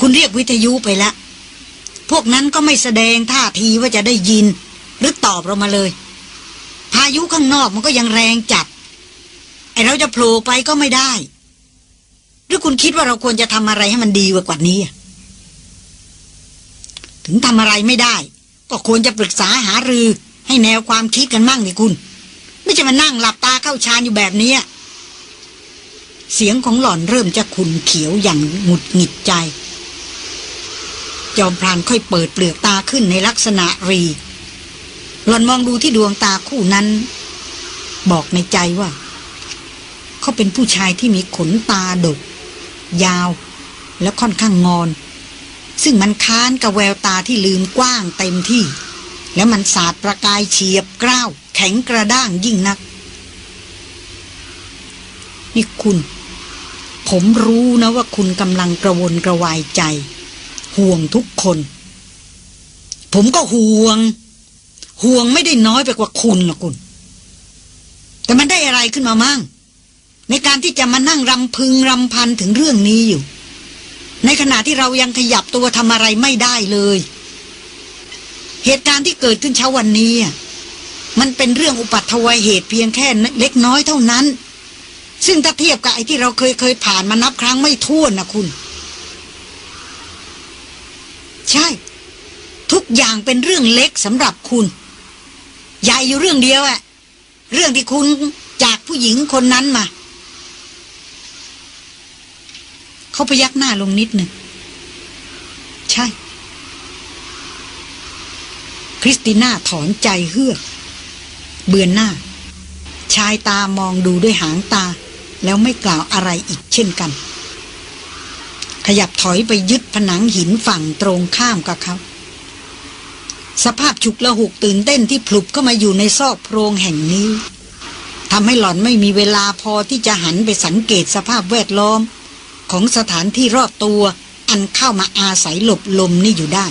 คุณเรียกวิทยุไปแล้ว พวกนั้นก็ไม่แสดงท่าทีว่าจะได้ยิน หรือตอบเรามาเลย พายุข้างนอกมันก็ยังแรงจัด ไอเราจะโผล่ไปก็ไม่ได้ หรือคุณคิดว่าเราควรจะทำอะไรให้มันดีกว่านี้ ถึงทำอะไรไม่ได้ ก็ควรจะปรึกษาหารือ ให้แนวความคิดกันมั่งนี่คุณ ไม่จะมานั่งหลับตาเข้าชานอยู่แบบนี้เสียงของหล่อนเริ่มจะขุนเขียวอย่างหงุดหงิดใจ จอมพรานค่อยเปิดเปลือกตาขึ้นในลักษณะรี หลอนมองดูที่ดวงตาคู่นั้น บอกในใจว่า เขาเป็นผู้ชายที่มีขนตาดก ยาว และค่อนข้างงอน ซึ่งมันค้านกับแววตาที่ลืมกว้างเต็มที่ แล้วมันสาดประกายเฉียบกร้าว แข็งกระด้างยิ่งนัก นี่คุณ ผมรู้นะว่าคุณกำลังกระวนกระวายใจ ห่วงทุกคน ผมก็ห่วง ห่วงไม่ได้น้อยไปกว่าคุณหรอกคุณ แต่มันได้อะไรขึ้นมามั่ง ในการที่จะมานั่งรำพึงรำพันถึงเรื่องนี้อยู่ ในขณะที่เรายังขยับตัวทำอะไรไม่ได้เลย เหตุการณ์ที่เกิดขึ้นเช้าวันนี้มันเป็นเรื่องอุปัตถวัยเหตุเพียงแค่เล็กน้อยเท่านั้น ซึ่งถ้าเทียบกับไอ้ที่เราเคยเคยผ่านมานับครั้งไม่ถ้วนนะคุณ ใช่ ทุกอย่างเป็นเรื่องเล็กสำหรับคุณ ใหญ่อยู่เรื่องเดียวอะเรื่องที่คุณจากผู้หญิงคนนั้นมา เขาพยักหน้าลงนิดหนึ่ง ใช่ คริสติน่าถอนใจเฮือกเบือนหน้า ชายตามองดูด้วยหางตา แล้วไม่กล่าวอะไรอีกเช่นกัน ยับถอยไปยึดผนังหินฝั่งตรงข้ามกับเขา สภาพฉุกละหุกตื่นเต้นที่พลุบเข้ามาอยู่ในซอกโพรงแห่งนี้ทำให้หล่อนไม่มีเวลาพอที่จะหันไปสังเกตสภาพแวดล้อม ของสถานที่รอบตัว อันเข้ามาอาศัยหลบลมนี่อยู่ได้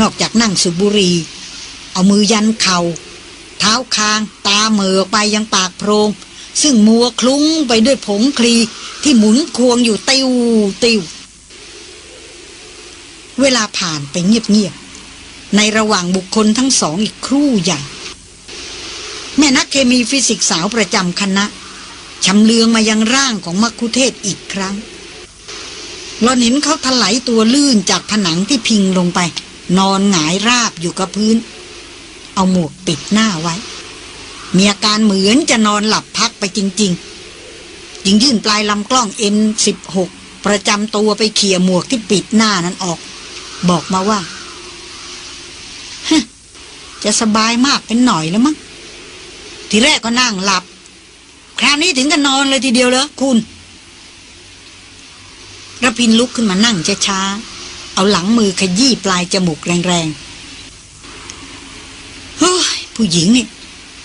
นอกจากนั่งสุบุรี เอามือยันเขา่า เท้าคาง ตาเหมือไปยังปากโพรง ซึ่งมัวคลุ้งไปด้วยผงคลีที่หมุนควงอยู่ติวติว เวลาผ่านไปเงียบๆ ในระหว่างบุคคลทั้งสองอีกครู่ใหญ่ แม่นักเคมีฟิสิกสาวประจำคณะชำเลืองมายังร่างของมักคุเทศอีกครั้งเราเห็นเขาถลายตัวลื่นจากผนังที่พิงลงไป นอนหงายราบอยู่กับพื้น เอาหมวกปิดหน้าไว้ มีอาการเหมือนจะนอนหลับพักไปจริงๆยิงยื่นปลายลำกล้อง M16 ประจำตัวไปเขี่ยหมวกที่ปิดหน้านั้นออก บอกมาว่าจะสบายมากเป็นหน่อยแล้วมั้งทีแรกก็นั่งหลับ คราวนี้ถึงกันนอนเลยทีเดียวเหรอคุณระพินลุกขึ้นมานั่งช้าๆ เอาหลังมือขยี้ปลายจมูกแรงๆ เฮ้ย ผู้หญิงนี่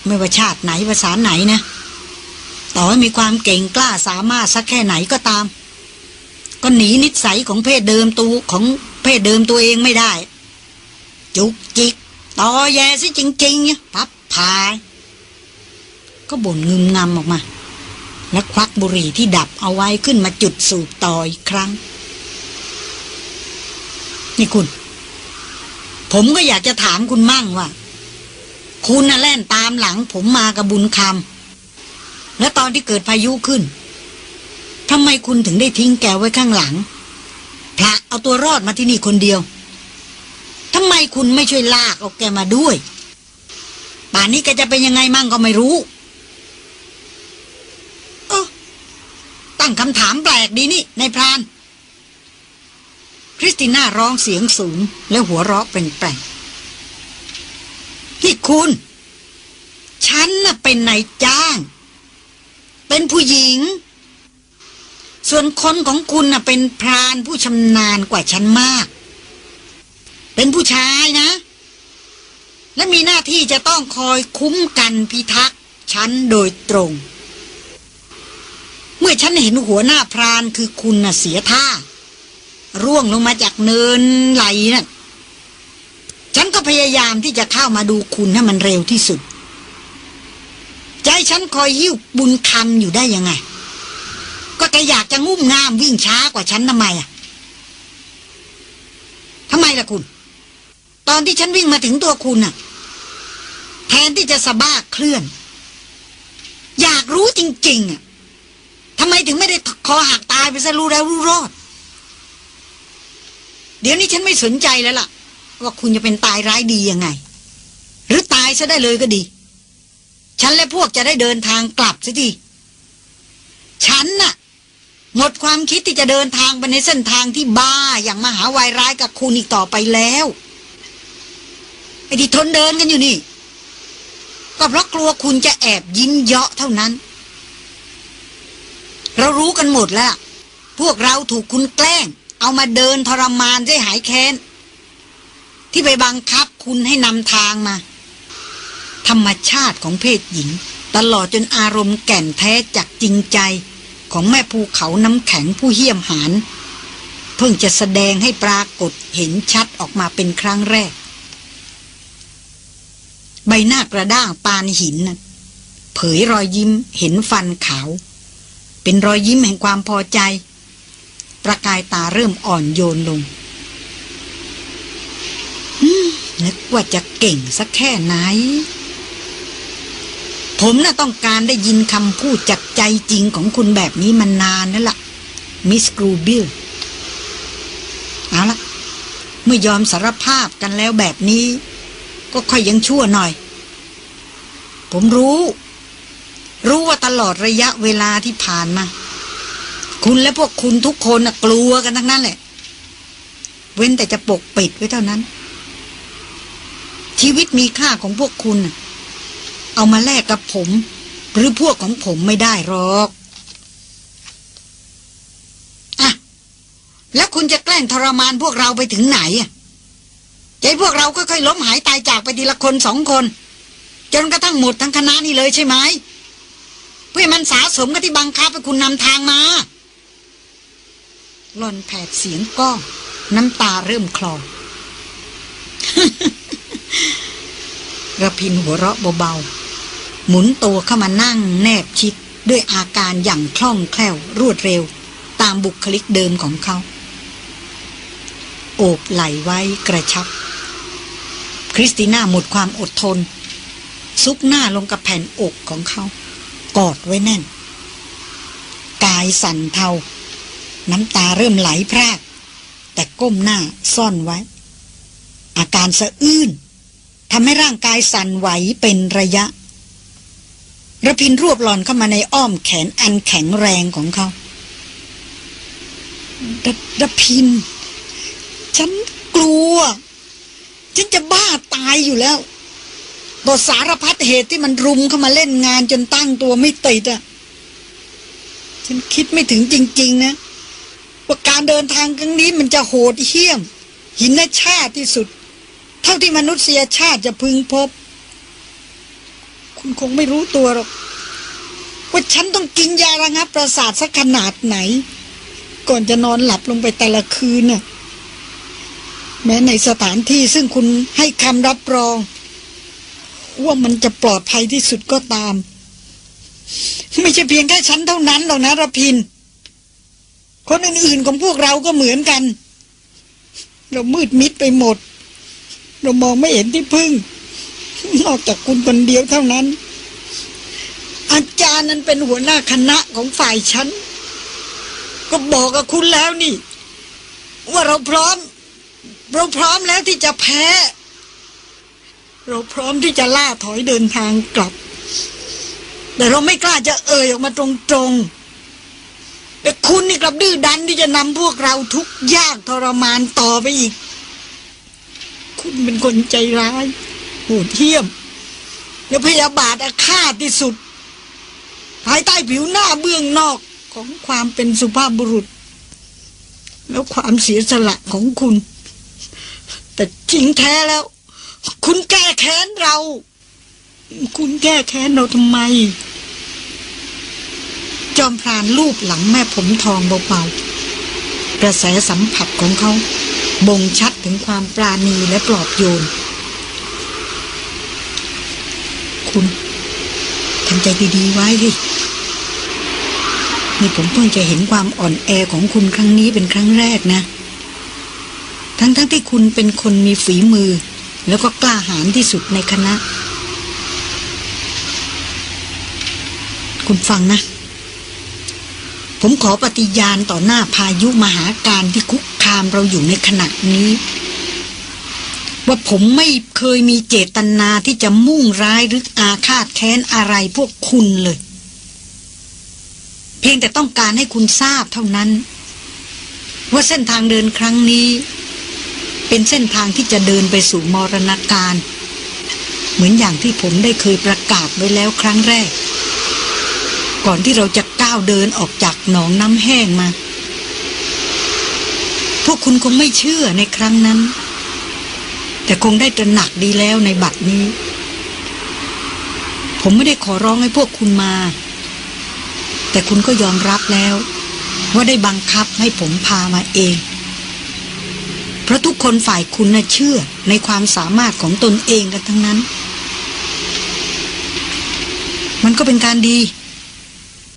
ไม่ว่าชาติไหนภาษาไหนนะ ต่อให้มีความเก่งกล้าสามารถสักแค่ไหนก็ตาม ก็หนีนิสัยของเพศเดิมตัวของเพศเดิมตัวเองไม่ได้ จุกจิกต่อแยซิจริงๆเนี่ยพับพายก็บ่นงึมงำออกมา และควักบุหรี่ที่ดับเอาไว้ขึ้นมาจุดสูบต่ออีกครั้ง นี่คุณ ผมก็อยากจะถามคุณมั่งว่า คุณน่ะแล่นตามหลังผมมากับบุญคำและตอนที่เกิดพายุขึ้นทำไมคุณถึงได้ทิ้งแกไว้ข้างหลัง พระเอาตัวรอดมาที่นี่คนเดียวทำไมคุณไม่ช่วยลากเอาแกมาด้วย ป่านนี้แกจะเป็นยังไงมั่งก็ไม่รู้เออตั้งคำถามแปลกดีนี่ในพราน คริสติน่าร้องเสียงสูงและหัวเราะเป็นแปลง ที่คุณ ฉันน่ะเป็นนายจ้าง เป็นผู้หญิง ส่วนคนของคุณน่ะเป็นพรานผู้ชำนาญกว่าฉันมาก เป็นผู้ชายนะ และมีหน้าที่จะต้องคอยคุ้มกันพิทักษ์ฉันโดยตรง เมื่อฉันเห็นหัวหน้าพรานคือคุณน่ะเสียท่า ร่วงลงมาจากเนินไหลนะ่ะ ฉันก็พยายามที่จะเข้ามาดูคุณให้มันเร็วที่สุดใจฉันคอยยิ้วบุญคำอยู่ได้ยังไง ก็แกอยากจะงุ่มงามวิ่งช้ากว่าฉันทำไมอะทำไมล่ะคุณ ตอนที่ฉันวิ่งมาถึงตัวคุณน่ะ แทนที่จะสะบ้าเคลื่อน อยากรู้จริง ๆอะทำไมถึงไม่ได้คอหักตายไปซะรู้แล้วรู้รอด เดี๋ยวนี้ฉันไม่สนใจแล้วล่ะ ว่าคุณจะเป็นตายร้ายดียังไง หรือตายซะได้เลยก็ดี ฉันและพวกจะได้เดินทางกลับสิทีฉันน่ะ หมดความคิดที่จะเดินทางไปในเส้นทางที่บ้าอย่างมหาวายร้ายกับคุณอีกต่อไปแล้วไอ้ที่ทนเดินกันอยู่นี่ ก็เพราะกลัวคุณจะแอบยิ้มเยาะเท่านั้น เรารู้กันหมดแล้ว พวกเราถูกคุณแกล้ง เอามาเดินทรมานได้หายแค้น ที่ไปบังคับคุณให้นำทางมา ธรรมชาติของเพศหญิง ตลอดจนอารมณ์แก่นแท้จากจริงใจของแม่ภูเขาน้ำแข็งผู้เหี้ยมหานเพิ่งจะแสดงให้ปรากฏเห็นชัดออกมาเป็นครั้งแรก ใบหน้ากระด้างปานหินนะเผยรอยยิ้มเห็นฟันขาว เป็นรอยยิ้มแห่งความพอใจ ประกายตาเริ่มอ่อนโยนลง นึกว่าจะเก่งสักแค่ไหน ผมน่ะต้องการได้ยินคำพูดจากใจจริงของคุณแบบนี้มานานนั่นละ่ะ มิสกรูบิล เอาละเมื่อยอมสารภาพกันแล้วแบบนี้ ก็ค่อยยังชั่วหน่อย ผมรู้ รู้ว่าตลอดระยะเวลาที่ผ่านมา คุณและพวกคุณทุกคนกลัวกันทั้งนั้นแหละ เว้นแต่จะปกปิดไว้เท่านั้น ชีวิตมีค่าของพวกคุณ เอามาแลกกับผม หรือพวกของผมไม่ได้หรอกอะแล้วคุณจะแกล้งทรมานพวกเราไปถึงไหนอะใจพวกเราค่อยๆล้มหายตายจากไปทีละคนสองคน จนกระทั่งหมดทั้งคณะนี่เลยใช่ไหมเพื่อมันสาสมกับที่บังคับให้คุณนำทางมาหลอนแผดเสียงก้องน้ำตาเริ่มคลอ ระพินหัวเราะเบาๆ หมุนตัวเข้ามานั่งแนบชิดด้วยอาการอย่างคล่องแคล่วรวดเร็ว ตามบุคลิกเดิมของเขา โอบไหลไว้กระชับ คริสติน่าหมดความอดทน ซุกหน้าลงกับแผ่นอกของเขา กอดไว้แน่น กายสั่นเทา น้ำตาเริ่มไหลพราก แต่ก้มหน้าซ่อนไว้ อาการสะอื้น ทำให้ร่างกายสั่นไหวเป็นระยะระพินรวบหลอนเข้ามาในอ้อมแขนอันแข็งแรงของเขาระระพิน ฉันกลัว ฉันจะบ้าตายอยู่แล้วต่อสารพัดเหตุที่มันรุมเข้ามาเล่นงานจนตั้งตัวไม่ติดอะ ฉันคิดไม่ถึงจริง ๆ นะว่าการเดินทางครั้งนี้มันจะโหดเหี้ยม หินชาติที่สุด เท่าที่มนุษยชาติจะพึงพบ คุณคงไม่รู้ตัวหรอก ว่าฉันต้องกินยาระงับประสาทสักขนาดไหน ก่อนจะนอนหลับลงไปแต่ละคืนน่ะแม้ในสถานที่ซึ่งคุณให้คำรับรอง ว่ามันจะปลอดภัยที่สุดก็ตาม ไม่ใช่เพียงแค่ฉันเท่านั้นหรอกนะรพิน คนอื่นๆของพวกเราก็เหมือนกัน เรามืดมิดไปหมด เรามองไม่เห็นที่พึ่ง นอกจากคุณคนเดียวเท่านั้น อาจารย์นั้นเป็นหัวหน้าคณะของฝ่ายฉัน ก็บอกกับคุณแล้วนี่ ว่าเราพร้อม เราพร้อมแล้วที่จะแพ้ เราพร้อมที่จะล่าถอยเดินทางกลับ แต่เราไม่กล้าจะเอ่ยออกมาตรงๆแต่คุณนี่กลับดื้อดันที่จะนำพวกเราทุกยากทรมานต่อไปอีก คุณเป็นคนใจร้ายโหดเหี้ยม และพยาบาทอาฆาตที่สุด ภายใต้ผิวหน้าเบื้องนอกของความเป็นสุภาพบุรุษ แล้วความเสียสละของคุณ แต่จริงแท้แล้ว คุณแก้แค้นเรา คุณแก้แค้นเราทำไม จอมพรานลูบหลังแม่ผมทองเบาๆกระแสสัมผัสของเขา บ่งชัดถึงความปราณีและปลอบโยน คุณทำใจดีๆไว้ดินี่ผมเพิ่งจะเห็นความอ่อนแอของคุณครั้งนี้เป็นครั้งแรกนะ ทั้งๆทที่คุณเป็นคนมีฝีมือ แล้วก็กล้าหาญที่สุดในคณะ คุณฟังนะ ผมขอปฏิญาณต่อหน้าพายุมหาการที่คุกคามเราอยู่ในขณะนี้ ว่าผมไม่เคยมีเจตนาที่จะมุ่งร้ายหรืออาฆาตแค้นอะไรพวกคุณเลย เพียงแต่ต้องการให้คุณทราบเท่านั้น ว่าเส้นทางเดินครั้งนี้ เป็นเส้นทางที่จะเดินไปสู่มรณาการ เหมือนอย่างที่ผมได้เคยประกาศไว้แล้วครั้งแรก ก่อนที่เราจะ ก้าวเดินออกจากหนองน้ำแห้งมา พวกคุณคงไม่เชื่อในครั้งนั้น แต่คงได้ตระหนักดีแล้วในบัดนี้ ผมไม่ได้ขอร้องให้พวกคุณมา แต่คุณก็ยอมรับแล้ว ว่าได้บังคับให้ผมพามาเอง เพราะทุกคนฝ่ายคุณน่ะเชื่อในความสามารถของตนเองกันทั้งนั้น มันก็เป็นการดี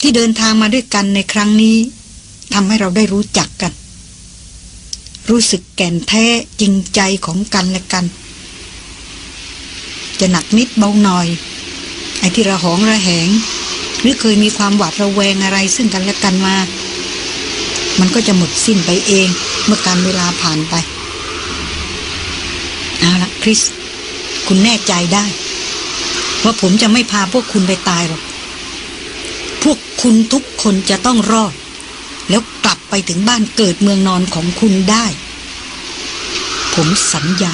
ที่เดินทางมาด้วยกันในครั้งนี้ทำให้เราได้รู้จักกัน รู้สึกแก่นแท้จริงใจของกันและกัน จะหนักนิดเบาหน่อย ไอ้ที่ระหองระแหง หรือเคยมีความหวาดระแวงอะไรซึ่งกันและกันมา มันก็จะหมดสิ้นไปเองเมื่อการเวลาผ่านไป เอาละคริส คุณแน่ใจได้ ว่าผมจะไม่พาพวกคุณไปตายหรอกพวก คุณทุกคนจะต้องรอด แล้วกลับไปถึงบ้านเกิดเมืองนอนของคุณได้ ผมสัญญา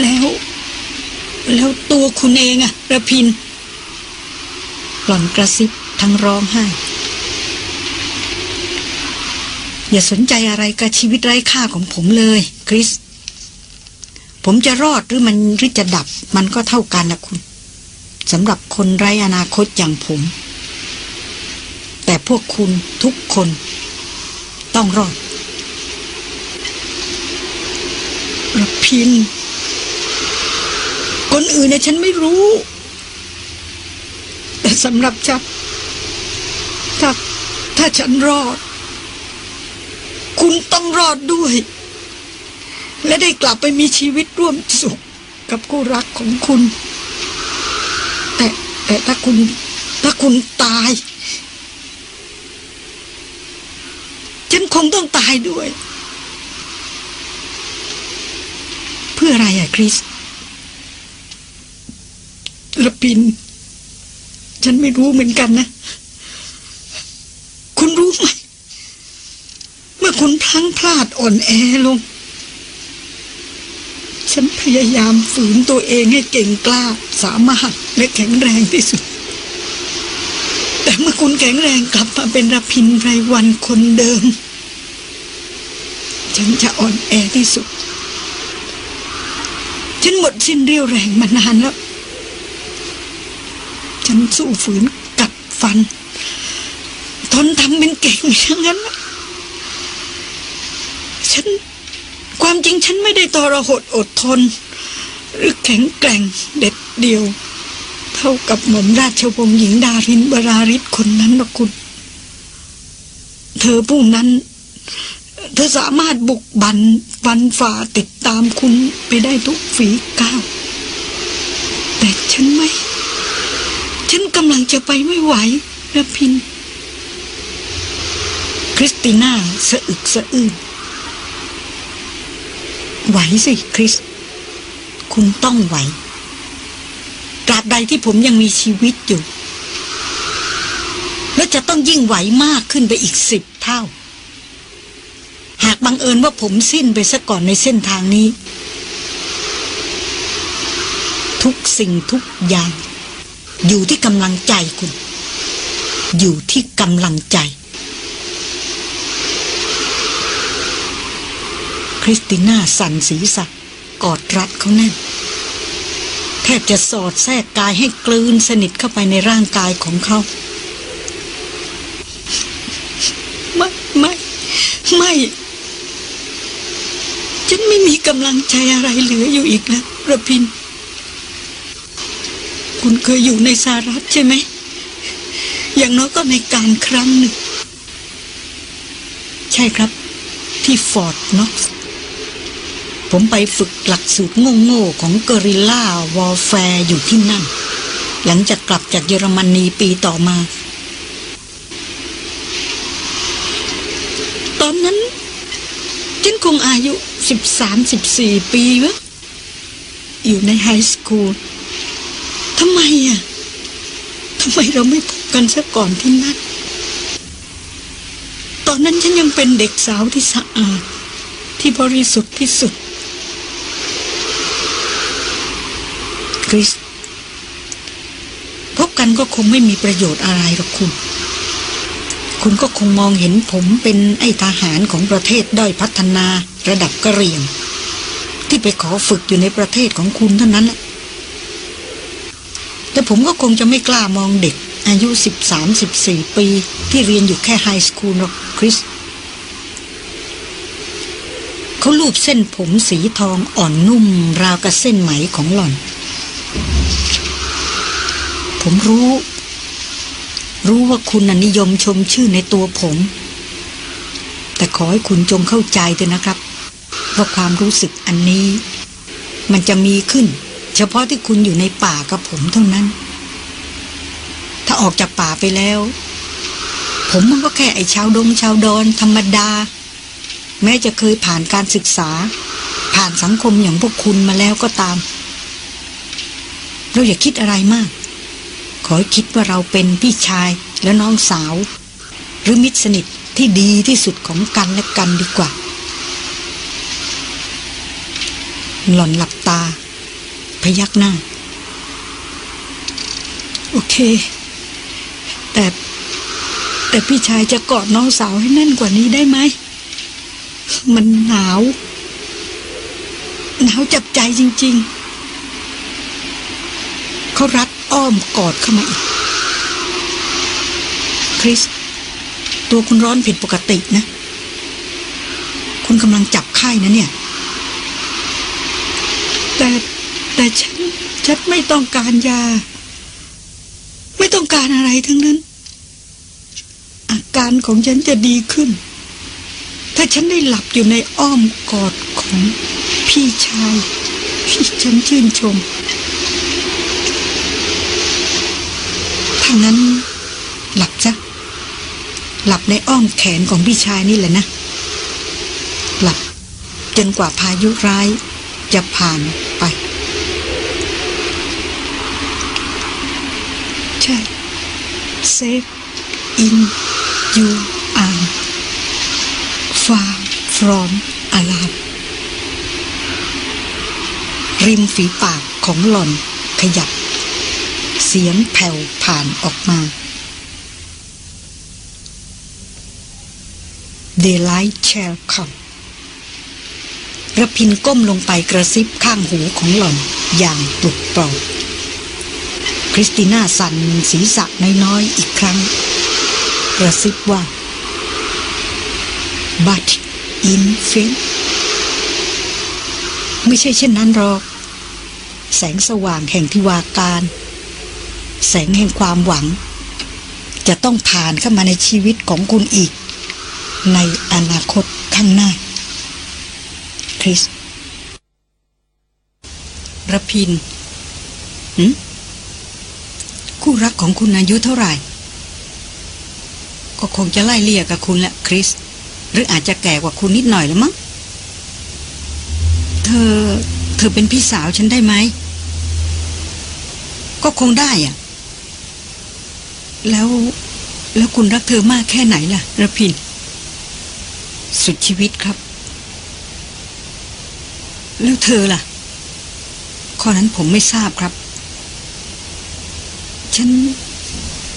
แล้ว แล้วตัวคุณเองอะระพิน หล่อนกระซิบทั้งร้องไห้ อย่าสนใจอะไรกับชีวิตไร้ค่าของผมเลยคคริส ผมจะรอดหรือมันหรือจะดับมันก็เท่ากันนะคุณ สำหรับคนไร้อนาคตอย่างผม แต่พวกคุณทุกคน ต้องรอดระพิน คนอื่นเนี่ยฉันไม่รู้ แต่สำหรับฉันถ้าถ้าฉันรอด คุณต้องรอดด้วย และได้กลับไปมีชีวิตร่วมสุขกับคู่รักของคุณ แต่ถ้าคุณ ถ้าคุณตาย ฉันคงต้องตายด้วย เพื่ออะไรอะคริสระปิน ฉันไม่รู้เหมือนกันนะ คุณรู้ไหม เมื่อคุณพลั้งพลาดอ่อนแอลง ฉันพยายามฝืนตัวเองให้เก่งกล้า สามารถและแข็งแรงที่สุด แต่เมื่อคุณแข็งแรงกลับมาเป็นรพินไพรวันคนเดิม ฉันจะอ่อนแอที่สุด ฉันหมดสิ้นเรี่ยวแรงมานานแล้ว ฉันสู้ฝืนกัดฟัน ทนทำเป็นเก่งอย่างนั้น ฉัน ความจริงฉันไม่ได้ตอรหดอดทน หรือแข็งแกร่งเด็ดเดียว เท่ากับหม่อมราชวงศ์หญิงดารินบราริศคนนั้นนะคุณ เธอผู้นั้น เธอสามารถบุกบันฟันฝ่าติดตามคุณไปได้ทุกฝีก้าว แต่ฉันไม่ ฉันกำลังจะไปไม่ไหวระพิน คริสติน่าสะอึกสะอื้น ไหวสิคริส คุณต้องไหวตราบใดที่ผมยังมีชีวิตอยู่ และจะต้องยิ่งไหวมากขึ้นไปอีกสิบเท่า หากบังเอิญว่าผมสิ้นไปซะก่อนในเส้นทางนี้ ทุกสิ่งทุกอย่าง อยู่ที่กำลังใจคุณ อยู่ที่กำลังใจ คริสติน่าสั่นศีรษะกอดรัดเขาแน่นแทบจะสอดแทรกกายให้กลืนสนิทเข้าไปในร่างกายของเขา ไม่ไม่ไม่ ฉันไม่มีกำลังใจอะไรเหลืออยู่อีกแล้วระพิน คุณเคยอยู่ในสหรัฐใช่ไหม อย่างน้อยก็ในการครั้งหนึ่ง ใช่ครับ ที่ฟอร์ดน็อกซ์ ผมไปฝึกหลักสูตรโง่ๆของ guerrilla warfare อยู่ที่นั่น หลังจากกลับจากเยอรมนีปีต่อมา ตอนนั้น ฉันคงอายุสิบสามสิบสี่ปีวะอยู่ใน high school ทำไมอะทำไมเราไม่พบกันซะก่อนที่นั่นตอนนั้นฉันยังเป็นเด็กสาวที่สะอาดที่บริสุทธิ์ที่สุด คริส พบกันก็คงไม่มีประโยชน์อะไรหรอกคุณ คุณก็คงมองเห็นผมเป็นไอ้ทหารของประเทศด้อยพัฒนาระดับกระเรียง ที่ไปขอฝึกอยู่ในประเทศของคุณเท่านั้นแหละแต่ผมก็คงจะไม่กล้ามองเด็ก อายุสิบสามสิบสี่ปี ที่เรียนอยู่แค่ไฮสคูลหรอกคริสเขาลูบเส้นผมสีทองอ่อนนุ่มราวกับเส้นไหมของหล่อน ผมรู้ รู้ว่าคุณน่ะนิยมชมชื่อในตัวผม แต่ขอให้คุณจงเข้าใจเถอะนะครับ ว่าความรู้สึกอันนี้ มันจะมีขึ้น เฉพาะที่คุณอยู่ในป่ากับผมเท่านั้น ถ้าออกจากป่าไปแล้ว ผมมันก็แค่ไอ้ชาวดงชาวดอนธรรมดา แม้จะเคยผ่านการศึกษา ผ่านสังคมอย่างพวกคุณมาแล้วก็ตาม เราอย่าคิดอะไรมาก ขอให้คิดว่าเราเป็นพี่ชายและน้องสาว หรือมิตรสนิทที่ดีที่สุดของกันและกันดีกว่า หล่อนหลับตา พยักหน้า โอเค แต่แต่พี่ชายจะกอดน้องสาวให้แน่นกว่านี้ได้ไหม มันหนาว หนาวจับใจจริง ๆ เขารัด อ้อมกอดเข้ามาอีก คริส ตัวคุณร้อนผิดปกตินะ คุณกำลังจับไข้นะเนี่ย แต่แต่ฉันฉันไม่ต้องการยา ไม่ต้องการอะไรทั้งนั้น อาการของฉันจะดีขึ้น ถ้าฉันได้หลับอยู่ในอ้อมกอดของพี่ชายที่ฉันชื่นชมางั้น หลับซะหลับในอ้อมแขนของพี่ชายนี่แหละนะ หลับจนกว่าพายุร้ายจะผ่านไป ใช่ safe in you arm far from alarm ริมฝีปากของหล่อนขยับ เสียงแผ่วผ่านออกมา Daylight shall come ระพินก้มลงไปกระซิบข้างหูของหล่อนอย่างปลุกปลอบคริสติน่าสั่นศีรษะน้อยๆอีกครั้ง กระซิบว่า but in f a i n ไม่ใช่เช่นนั้นหรอก แสงสว่างแห่งทิวาการ แสงแห่งความหวัง จะต้องผ่านเข้ามาในชีวิตของคุณอีก ในอนาคตข้างหน้า คริสระพินหืมคู่รักของคุณอายุเท่าไหร่ ก็คงจะไล่เลี่ยกับคุณแหละคริส หรืออาจจะแก่กว่าคุณนิดหน่อยแล้วมั้ง เธอ เธอเป็นพี่สาวฉันได้ไหม ก็คงได้อะ แล้ว แล้วคุณรักเธอมากแค่ไหนล่ะระพิน สุดชีวิตครับ แล้วเธอล่ะ ข้อนั้นผมไม่ทราบครับ ฉัน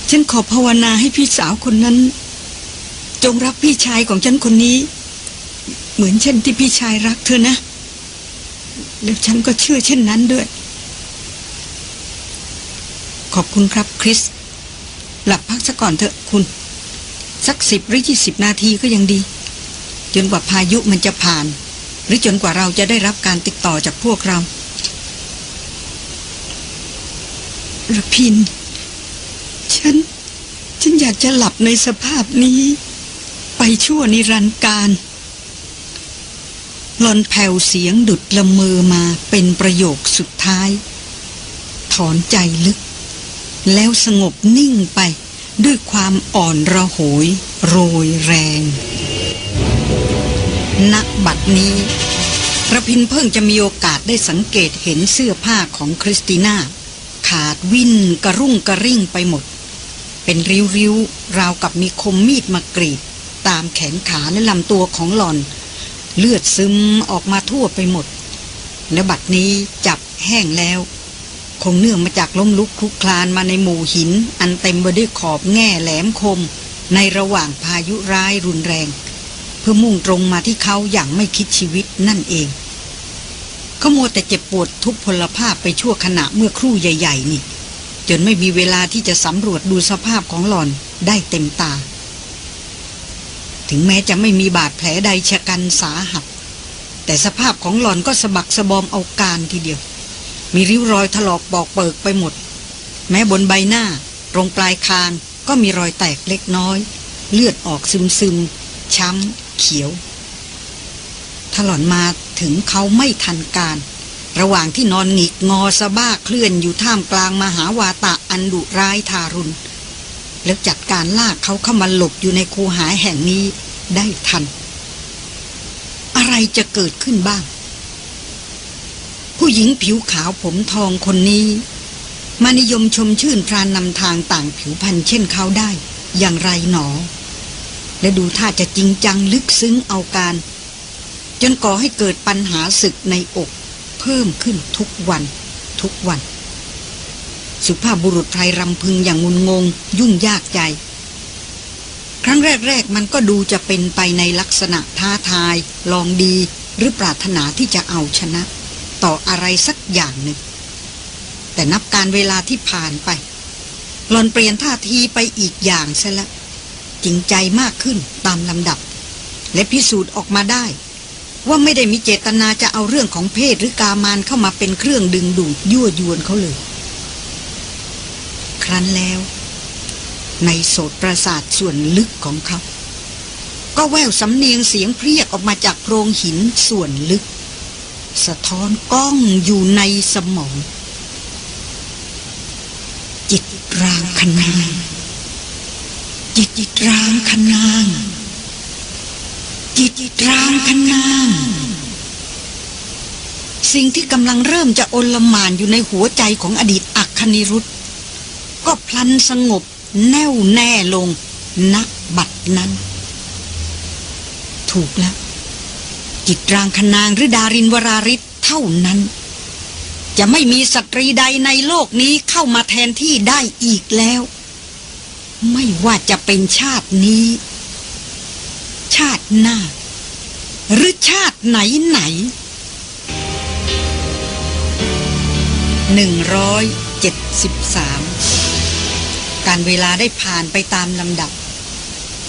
ฉันขอภาวนาให้พี่สาวคนนั้น จงรักพี่ชายของฉันคนนี้ เหมือนเช่นที่พี่ชายรักเธอนะ แล้วฉันก็เชื่อเช่นนั้นด้วย ขอบคุณครับคริส หลับพักซะก่อนเถอะคุณ สักสิบหรือยี่สิบนาทีก็ยังดี จนกว่าพายุมันจะผ่าน หรือจนกว่าเราจะได้รับการติดต่อจากพวกเราระพิน ฉัน ฉันอยากจะหลับในสภาพนี้ ไปชั่วนิรันดร์การหลอนแผ่วเสียงดุดละเมอมาเป็นประโยคสุดท้าย ถอนใจลึก แล้วสงบนิ่งไปด้วยความอ่อนระโหย โรยแรงณบัดนี้ระพินเพิ่งจะมีโอกาสได้สังเกตเห็นเสื้อผ้าของคริสติน่า ขาดวิ่นกระรุ่งกระริ่งไปหมด เป็นริ้วๆ ราวกับมีคมมีดมากรีด ตามแขนขาและลำตัวของหลอน เลือดซึมออกมาทั่วไปหมด และบัดนี้จับแห้งแล้ว คงเนื่องมาจากล้มลุกคลุกคลานมาในหมู่หิน อันเต็มไปด้วยขอบแง่แหลมคม ในระหว่างพายุร้ายรุนแรง เพื่อมุ่งตรงมาที่เขาอย่างไม่คิดชีวิตนั่นเองเขาโมแต่เจ็บปวดทุกพลภาพไปชั่วขณะเมื่อครู่ใหญ่ ๆ นี่ จนไม่มีเวลาที่จะสำรวจดูสภาพของหลอนได้เต็มตา ถึงแม้จะไม่มีบาดแผลใดชะกันสาหัสแต่สภาพของหลอนก็สะบักสะบอมเอาการทีเดียว มีริ้วรอยถลอกปอกเปิกไปหมด แม้บนใบหน้า ตรงปลายคางก็มีรอยแตกเล็กน้อย เลือดออกซึมซึมช้ำ เขียวถลอนมาถึงเขาไม่ทันการ ระหว่างที่นอนหงิกงอสะบ้าเคลื่อนอยู่ท่ามกลางมหาวาตะอันดุร้ายทารุณ แล้วจัดการลากเขาเข้ามาหลบอยู่ในคูหาแห่งนี้ได้ทัน อะไรจะเกิดขึ้นบ้าง ผู้หญิงผิวขาวผมทองคนนี้ มานิยมชมชื่นพรานนำทางต่างผิวพันธ์เช่นเขาได้ อย่างไรหนอ และดูท่าจะจริงจังลึกซึ้งเอาการ จนก่อให้เกิดปัญหาศึกในอก เพิ่มขึ้นทุกวัน ทุกวัน สุภาพบุรุษไพรรำพึงอย่างงุนงง ยุ่งยากใจ ครั้งแรก ๆ มันก็ดูจะเป็นไปในลักษณะท้าทาย ลองดีหรือปรารถนาที่จะเอาชนะ ต่ออะไรสักอย่างหนึ่ง แต่นับการเวลาที่ผ่านไป หลอนเปลี่ยนท่าทีไปอีกอย่างซะละจริงใจมากขึ้นตามลำดับ และพิสูจน์ออกมาได้ ว่าไม่ได้มีเจตนาจะเอาเรื่องของเพศหรือกามานเข้ามาเป็นเครื่องดึงดูดยั่วยวนเขาเลย ครั้นแล้ว ในโสตประสาทส่วนลึกของเขาก็แววสำเนียงเสียงเพรียกออกมาจากโพรงหินส่วนลึก สะท้อนก้องอยู่ในสมอง จิตรางคนางจิตจิตรางคนางจิตจิตรางคนางสิ่งที่กำลังเริ่มจะโอลมานอยู่ในหัวใจของอดีตอักคณิรุธก็พลันสงบแน่วแน่ลงณบัดนั้น ถูกแล้ว จิตรางคนางหรือดารินวราริศเท่านั้น จะไม่มีสตรีใดในโลกนี้เข้ามาแทนที่ได้อีกแล้ว ไม่ว่าจะเป็นชาตินี้ ชาติหน้า หรือชาติไหนไหนหนึ่งร้อยเจ็ดสิบสามการเวลาได้ผ่านไปตามลำดับ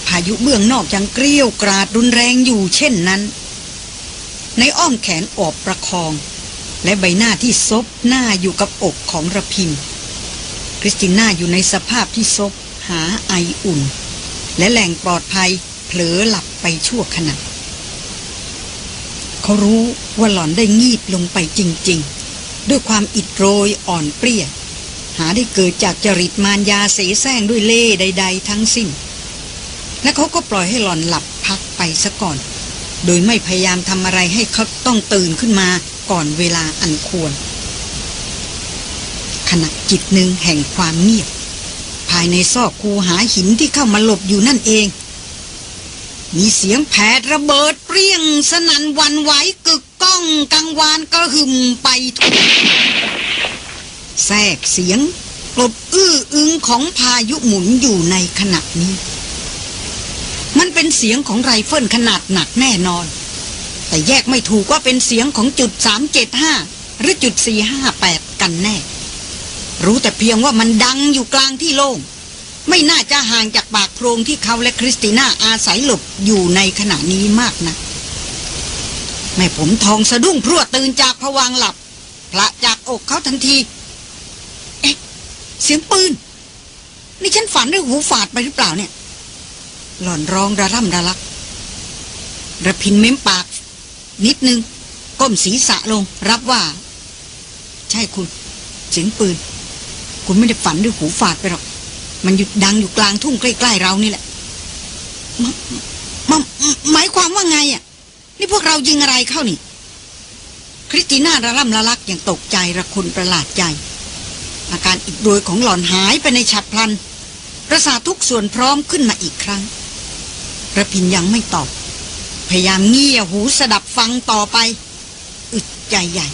พายุเบื้องนอกยังเกลี้ยวกราดรุนแรงอยู่เช่นนั้น ในอ้อมแขนออบประคอง และใบหน้าที่ซบหน้าอยู่กับอกของระพิน คริสติน่าอยู่ในสภาพที่ซบหาไออุ่น และแหล่งปลอดภัยเผลอหลับไปชั่วขณะเขารู้ว่าหล่อนได้งีบลงไปจริง ๆ ด้วยความอิดโรยอ่อนเปรี้ย หาได้เกิดจากจริตมารยาเสแสร้งด้วยเล่ใด ๆ ทั้งสิ้น และเขาก็ปล่อยให้หล่อนหลับพักไปซะก่อน โดยไม่พยายามทำอะไรให้เขาต้องตื่นขึ้นมาก่อนเวลาอันควร ขณะจิตหนึ่งแห่งความเงียบ ภายในซอกคูหาหินที่เข้ามาหลบอยู่นั่นเอง มีเสียงแผดระเบิดเปรี้ยงสนันวันไหวกึกก้องกังวานกระหึ่มไปทุกแทรกเสียงกลบอื้ออึงของพายุหมุนอยู่ในขณะนี้ มันเป็นเสียงของไรเฟิลขนาดหนักแน่นอน แต่แยกไม่ถูกว่าเป็นเสียงของจุดสามเจ็ดห้าหรือจุดสี่ห้าแปดกันแน่ รู้แต่เพียงว่ามันดังอยู่กลางที่โล่งไม่น่าจะห่างจากปากโพรงที่เขาและคริสติน่าอาศัยหลบอยู่ในขณะนี้มากนะ แม่ผมทองสะดุ้งพรวดตื่นจากผวังหลับพระจากอกเขาทันที เอ๊ะ เสียงปืน นี่ฉันฝันหรือหูฝาดไปหรือเปล่าเนี่ย หล่อนร้องระร่ำระลักระพินเม้มปาก นิดนึง ก้มศีรษะลง รับว่า ใช่คุณ เสียงปืน คุณไม่ได้ฝันหรือหูฝาดไปหรอก มันหยุดดังอยู่กลางทุ่งใกล้ ๆ เรานี่แหละมมมหมายความว่าไงอะ นี่พวกเรายิงอะไรเข้านี่ คริสติน่าระล่ำละลักอย่างตกใจระคนประหลาดใจ อาการอิดโรยของหล่อนหายไปในฉับพลัน ประสาททุกส่วนพร้อมขึ้นมาอีกครั้ง ระพินยังไม่ตอบ พยายามเงี่ยหูสดับฟังต่อไป อึดใจใหญ่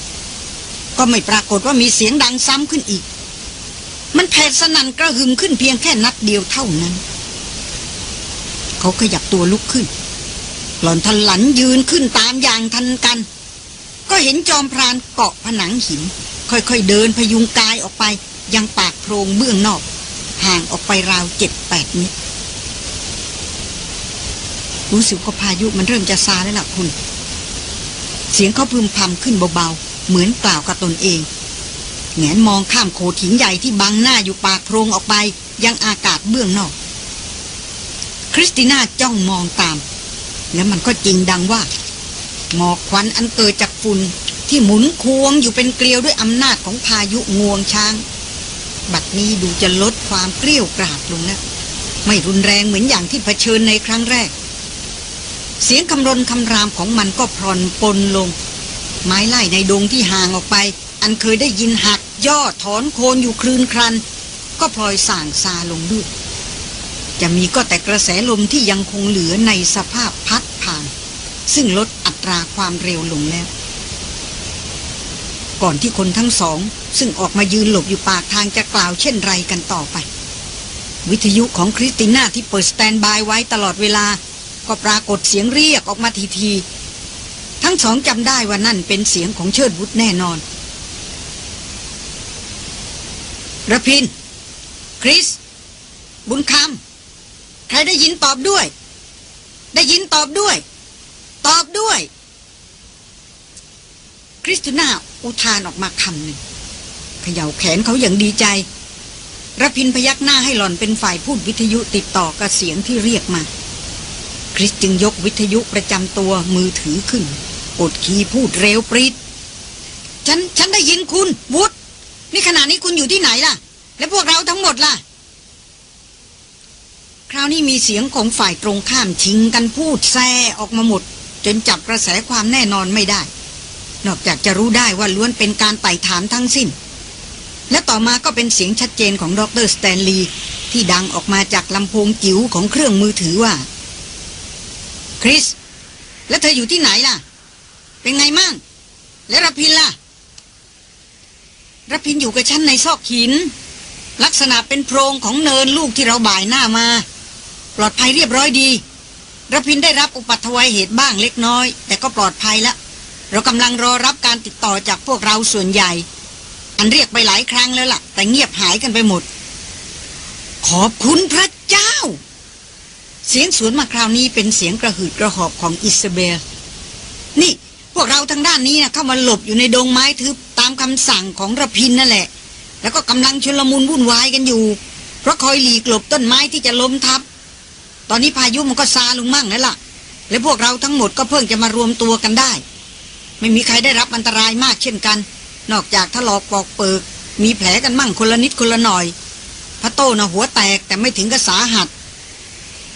ก็ไม่ปรากฏว่ามีเสียงดังซ้ำขึ้นอีก มันแผดสนั่นกระหึ่มขึ้นเพียงแค่นัดเดียวเท่านั้น เขาขยับตัวลุกขึ้น หล่อนทันหลันยืนขึ้นตามอย่างทันกัน ก็เห็นจอมพรานเกาะผนังหิน ค่อยๆเดินพยุงกายออกไปยังปากโพรงเบื้องนอก ห่างออกไปราวเจ็ดแปดเมตร รู้สึกว่าพายุมันเริ่มจะซาแล้วล่ะคุณ เสียงเขาพึมพำขึ้นเบาๆ เหมือนกล่าวกับตนเองแงนมองข้ามโขดหินใหญ่ที่บังหน้าอยู่ปากโพรงออกไป ยังอากาศเบื้องนอก คริสติน่าจ้องมองตาม แล้วมันก็จริงดังว่าหมอกควันอันเกิดจากฝุ่นที่หมุนควงอยู่เป็นเกลียวด้วยอำนาจของพายุงวงช้าง บัดนี้ดูจะลดความเกลี้ยวกราดลงแล้วไม่รุนแรงเหมือนอย่างที่เผชิญในครั้งแรก เสียงคำรนคำรามของมันก็พรอนปนลง ไม้ไล่ในดงที่ห่างออกไป อันเคยได้ยินหักย่อถอนโคนอยู่คลืนครัน ก็พลอยส่างซาลงด้วย จะมีก็แต่กระแสลมที่ยังคงเหลือในสภาพพัดผ่าน ซึ่งลดอัตราความเร็วลงแล้ว ก่อนที่คนทั้งสอง ซึ่งออกมายืนหลบอยู่ปากทางจะกล่าวเช่นไรกันต่อไป วิทยุของคริสติน่าที่เปิด standby ไว้ตลอดเวลา ก็ปรากฏเสียงเรียกออกมาถี่ๆ ทั้งสองจำได้ว่านั่นเป็นเสียงของเชิดวุธแน่นอนระพิน คริส บุญคำ ใครได้ยินตอบด้วย ได้ยินตอบด้วย ตอบด้วย คริสติน่าอุทานออกมาคำหนึ่งเขย่าแขนเขาอย่างดีใจระพินพยักหน้าให้หล่อนเป็นฝ่ายพูดวิทยุติดต่อกับเสียงที่เรียกมา คริสจึงยกวิทยุประจำตัวมือถือขึ้น กดคีย์พูดเร็วปรีดฉัน ฉันได้ยินคุณวุฒนี่ขณะนี้คุณอยู่ที่ไหนล่ะ และพวกเราทั้งหมดล่ะ คราวนี้มีเสียงของฝ่ายตรงข้ามชิงกันพูดแซ่ออกมาหมด จนจับกระแสความแน่นอนไม่ได้ นอกจากจะรู้ได้ว่าล้วนเป็นการไต่ถามทั้งสิ้น และต่อมาก็เป็นเสียงชัดเจนของดรสแตนลีย์ที่ดังออกมาจากลำโพงจิ๋วของเครื่องมือถือว่า คริส แล้วเธออยู่ที่ไหนล่ะ เป็นไงมั่ง และรพินล่ะรพินอยู่กับฉันในซอกหิน ลักษณะเป็นโพรงของเนินลูกที่เราบ่ายหน้ามา ปลอดภัยเรียบร้อยดีรพินได้รับอุปัตวัยเหตุบ้างเล็กน้อย แต่ก็ปลอดภัยแล้วเรากำลังรอรับการติดต่อจากพวกเราส่วนใหญ่ อันเรียกไปหลายครั้งแล้วล่ะ แต่เงียบหายกันไปหมด ขอบคุณพระเจ้า เสียงสวนมาคราวนี้เป็นเสียงกระหืดกระหอบของอิสเบล นี่พวกเราทางด้านนี้นะเข้ามาหลบอยู่ในดงไม้ทึบตามคำสั่งของระพินนั่นแหละ แล้วก็กำลังชลมุนวุ่นวายกันอยู่ เพราะคอยหลีกหลบต้นไม้ที่จะล้มทับ ตอนนี้พายุมันก็ซาลงมั่งแล้วล่ะ และพวกเราทั้งหมดก็เพิ่งจะมารวมตัวกันได้ ไม่มีใครได้รับอันตรายมากเช่นกัน นอกจากถลอกปอกเปิก มีแผลกันมั่งคนละนิดคนละหน่อยพระโตนะหัวแตกแต่ไม่ถึงกับสาหัส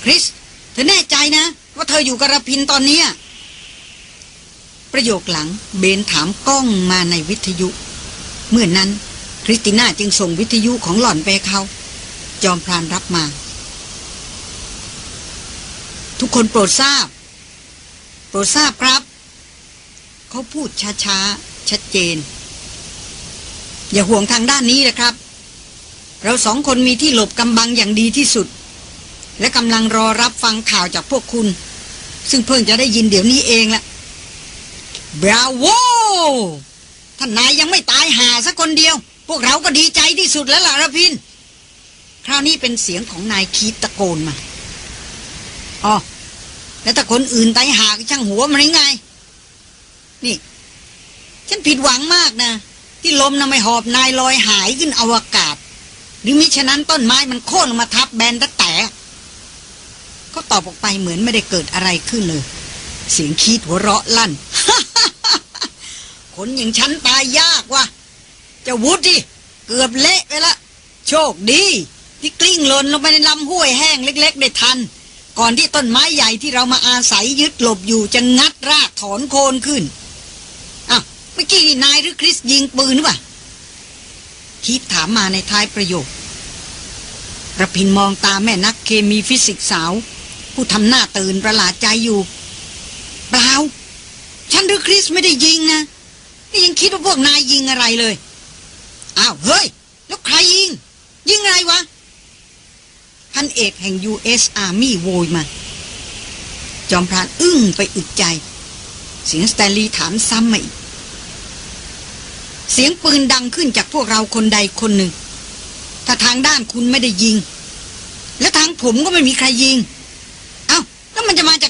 ริส เธอแน่ใจนะ ว่าเธออยู่กับระพินตอนนี้ ประโยคหลังเบนถามกล้องมาในวิทยุ เมื่อนนั้น คริสติน่าจึงส่งวิทยุของหล่อนไปเขา จอมพรานรับมา ทุกคนโปรดทราบ โปรดทราบครับ เขาพูดช้าๆ ชัดเจน อย่าห่วงทางด้านนี้นะครับ เราสองคนมีที่หลบกำบังอย่างดีที่สุด และกำลังรอรับฟังข่าวจากพวกคุณ ซึ่งเพิ่งจะได้ยินเดี๋ยวนี้เองละบราโวท่านนายยังไม่ตายหาสักคนเดียว พวกเราก็ดีใจที่สุดแล้วล่ะระพิน คราวนี้เป็นเสียงของนายคีตตะโกนมาอ๋อแล้วถ้าคนอื่นตายหาก็ช่างหัวมันยังไง นี่ ฉันผิดหวังมากนะ ที่ลมนะไม่หอบนายลอยหายขึ้นอวกาศ หรือมิฉะนั้นต้นไม้มันโค่นลงมาทับแบนตะแต่ เขาตอบออกไปเหมือนไม่ได้เกิดอะไรขึ้นเลย เสียงคีดหัวเราะลั่นคนอย่างฉันตายยากว่ะจะวุฒิเกือบเละไปละ โชคดี ที่กลิ้งหล่นลงไปในลำห้วยแห้งเล็ก ๆ ได้ทัน ก่อนที่ต้นไม้ใหญ่ที่เรามาอาศัยยึดหลบอยู่จะงัดรากถอนโคนขึ้นอ้าวเมื่อกี้นี่นายหรือคริสยิงปืนหรือเปล่าคิดถามมาในท้ายประโยคระพินมองตาแม่นักเคมีฟิสิกส์สาว ผู้ทำหน้าตื่นประหลาดใจอยู่เปล่าฉันหรือคริสไม่ได้ยิงนะนี่ยังคิดว่าพวกนายยิงอะไรเลยอ้าวเฮ้ย แล้วใครยิง ยิงอะไรวะพันเอกแห่ง U.S. Army โวยมา จอมพรานอึ้งไปอึดใจ เสียงสแตนลีย์ถามซ้ำมาอีกเสียงปืนดังขึ้นจากพวกเราคนใดคนหนึ่ง ถ้าทางด้านคุณไม่ได้ยิง และทางผมก็ไม่มีใครยิง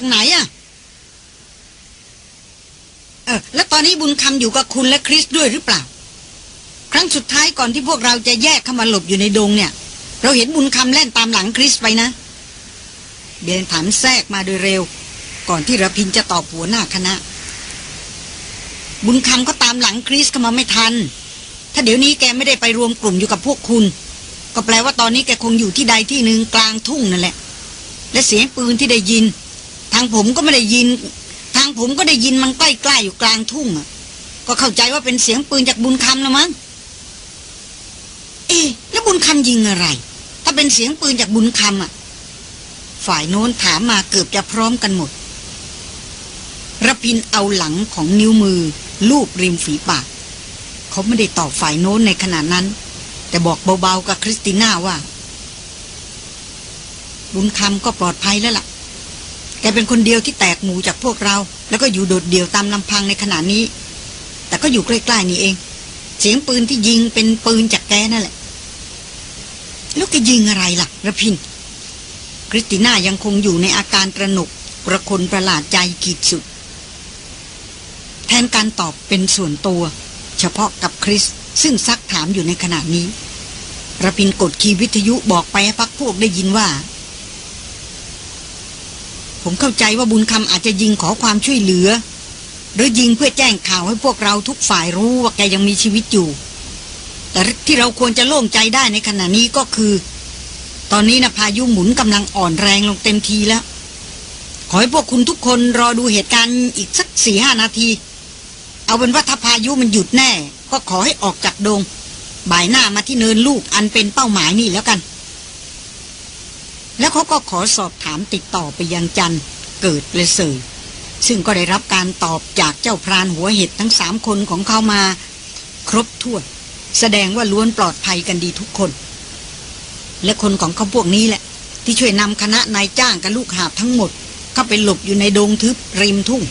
จะมาจากไหนอะเออแล้วตอนนี้บุญคำอยู่กับคุณและคริสด้วยหรือเปล่า ครั้งสุดท้ายก่อนที่พวกเราจะแยกเข้ามาหลบอยู่ในดงเนี่ย เราเห็นบุญคำแล่นตามหลังคริสไปนะเบนถามแทรกมาโดยเร็ว ก่อนที่ระพินจะตอบหัวหน้าคณะ บุญคำก็ตามหลังคริสเข้ามาไม่ทัน ถ้าเดี๋ยวนี้แกไม่ได้ไปรวมกลุ่มอยู่กับพวกคุณ ก็แปลว่าตอนนี้แกคงอยู่ที่ใดที่หนึ่งกลางทุ่งนั่นแหละ และเสียงปืนที่ได้ยิน ทางผมก็ไม่ได้ยิน ทางผมก็ได้ยินมันใกล้ๆอยู่กลางทุ่งอะ ก็เข้าใจว่าเป็นเสียงปืนจากบุญคำนะมั้ง เอ๊แล้วบุญคำยิงอะไร ถ้าเป็นเสียงปืนจากบุญคำอะ ฝ่ายโน้นถามมาเกือบจะพร้อมกันหมดระพินเอาหลังของนิ้วมือ ลูบริมฝีปาก เขาไม่ได้ตอบฝ่ายโน้นในขณะนั้น แต่บอกเบาๆกับคริสติน่าว่า บุญคำก็ปลอดภัยแล้วล่ะ แกเป็นคนเดียวที่แตกหมูจากพวกเรา แล้วก็อยู่โดดเดี่ยวตามลำพังในขณะนี้ แต่ก็อยู่ใกล้ๆนี่เอง เสียงปืนที่ยิงเป็นปืนจากแกนั่นแหละ แล้วแกยิงอะไรล่ะระพิน คริสติน่ายังคงอยู่ในอาการตระหนกประคนประหลาดใจขีดสุด แทนการตอบเป็นส่วนตัว เฉพาะกับคริสซึ่งซักถามอยู่ในขณะนี้ระพินกดคีย์วิทยุบอกไปให้พักพวกได้ยินว่า ผมเข้าใจว่าบุญคำอาจจะยิงขอความช่วยเหลือ หรือยิงเพื่อแจ้งข่าวให้พวกเราทุกฝ่ายรู้ว่าแกยังมีชีวิตอยู่ แต่ที่เราควรจะโล่งใจได้ในขณะนี้ก็คือ ตอนนี้นะพายุหมุนกำลังอ่อนแรงลงเต็มทีแล้ว ขอให้พวกคุณทุกคนรอดูเหตุการณ์อีกสักสี่ห้านาที เอาเป็นว่าถ้าพายุมันหยุดแน่ ก็ขอให้ออกจากดงบ่ายหน้ามาที่เนินลูกอันเป็นเป้าหมายนี่แล้วกัน แล้วเขาก็ขอสอบถามติดต่อไปยังจันเกิดและเสยซึ่งก็ได้รับการตอบจากเจ้าพรานหัวเห็ดทั้งสามคนของเขามา ครบถ้วน แสดงว่าล้วนปลอดภัยกันดีทุกคน และคนของเขาพวกนี้แหละ ที่ช่วยนำคณะนายจ้างกับลูกหาบทั้งหมด เข้าไปหลบอยู่ในดงทึบริมทุ่ง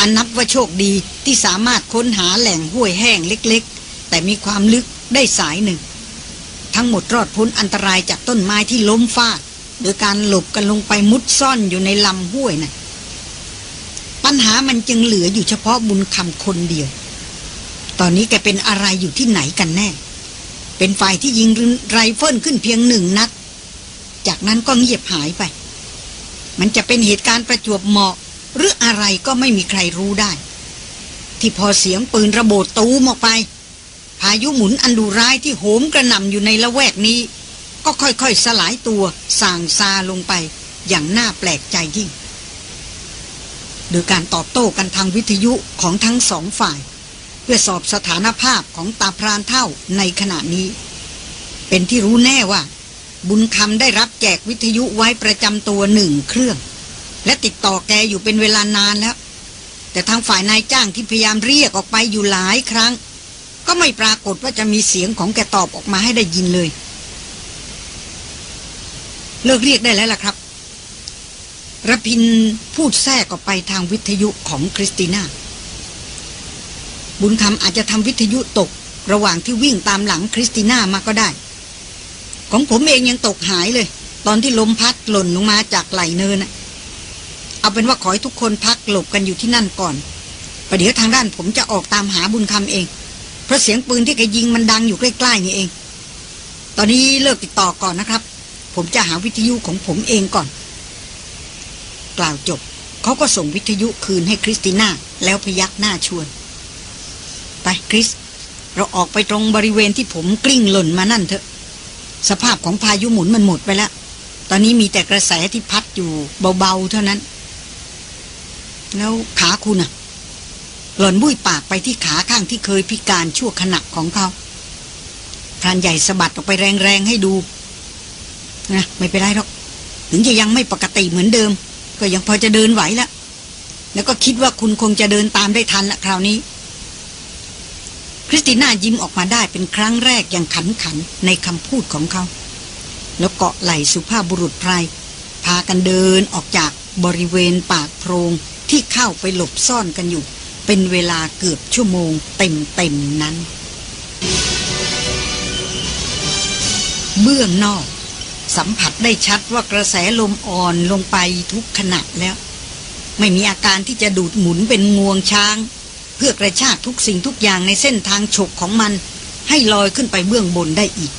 อันนับว่าโชคดีที่สามารถค้นหาแหล่งห้วยแห้งเล็ก ๆ แต่มีความลึกได้สายหนึ่ง ทั้งหมดรอดพ้นอันตรายจากต้นไม้ที่ล้มฟาด โดยการหลบกันลงไปมุดซ่อนอยู่ในลำห้วยนะ่ะปัญหามันจึงเหลืออยู่เฉพาะบุญคำคนเดียว ตอนนี้แกเป็นอะไรอยู่ที่ไหนกันแน่ เป็นฝ่ายที่ยิงไรเฟิลขึ้นเพียงหนึ่งนัด จากนั้นก็เงียบหายไป มันจะเป็นเหตุการณ์ประจวบเหมาะ หรืออะไรก็ไม่มีใครรู้ได้ ที่พอเสียงปืนระโบดตูมออกไป พายุหมุนอันดุร้ายที่โหมกระหน่ำอยู่ในละแวกนี้ ก็ค่อยๆสลายตัวส่างซาลงไปอย่างน่าแปลกใจยิ่ง โดยการตอบโต้กันทางวิทยุของทั้งสองฝ่าย เพื่อสอบสถานภาพของตาพรานเท่าในขณะนี้ เป็นที่รู้แน่ว่า บุญคำได้รับแจกวิทยุไว้ประจำตัวหนึ่งเครื่อง และติดต่อแกอยู่เป็นเวลานานแล้ว แต่ทางฝ่ายนายจ้างที่พยายามเรียกออกไปอยู่หลายครั้ง ก็ไม่ปรากฏว่าจะมีเสียงของแกตอบออกมาให้ได้ยินเลย เลิกเรียกได้แล้วล่ะครับระพินพูดแทรกออกไปทางวิทยุของคริสติน่า บุญคำอาจจะทำวิทยุตก ระหว่างที่วิ่งตามหลังคริสติน่ามาก็ได้ ของผมเองยังตกหายเลย ตอนที่ลมพัดหล่นลงมาจากไหลเนินเอาเป็นว่าขอให้ทุกคนพักหลบกันอยู่ที่นั่นก่อนประเดี๋ยวทางด้านผมจะออกตามหาบุญคำเอง เพราะเสียงปืนที่แกยิงมันดังอยู่ใกล้ๆนี่เอง ตอนนี้เลิกติดต่อก่อนนะครับ ผมจะหาวิทยุของผมเองก่อน กล่าวจบ เขาก็ส่งวิทยุคืนให้คริสติน่า แล้วพยักหน้าชวน ไปคริส เราออกไปตรงบริเวณที่ผมกลิ้งหล่นมานั่นเถอะ สภาพของพายุหมุนมันหมดไปแล้ว ตอนนี้มีแต่กระแสที่พัดอยู่เบาๆเท่านั้น แล้วขาคุณอะหล่อนบุ้ยปากไปที่ขาข้างที่เคยพิการชั่วขณะของเขาพรานใหญ่สะบัดออกไปแรงๆให้ดู นะไม่เป็นไรหรอก ถึงจะยังไม่ปกติเหมือนเดิม ก็ยังพอจะเดินไหวแล้วแล้วก็คิดว่าคุณคงจะเดินตามได้ทันละคราวนี้ คริสติน่ายิ้มออกมาได้เป็นครั้งแรกอย่างขันขันในคำพูดของเขา แล้วเกาะไหล่สุภาพบุรุษไพรพากันเดินออกจากบริเวณปากโพรงที่เข้าไปหลบซ่อนกันอยู่ เป็นเวลาเกือบชั่วโมงเต็มๆนั้น เบื้องนอก สัมผัสได้ชัดว่ากระแสลมอ่อนลงไปทุกขณะแล้ว ไม่มีอาการที่จะดูดหมุนเป็นงวงช้าง เพื่อกระชากทุกสิ่งทุกอย่างในเส้นทางฉกของมัน ให้ลอยขึ้นไปเบื้องบนได้อีก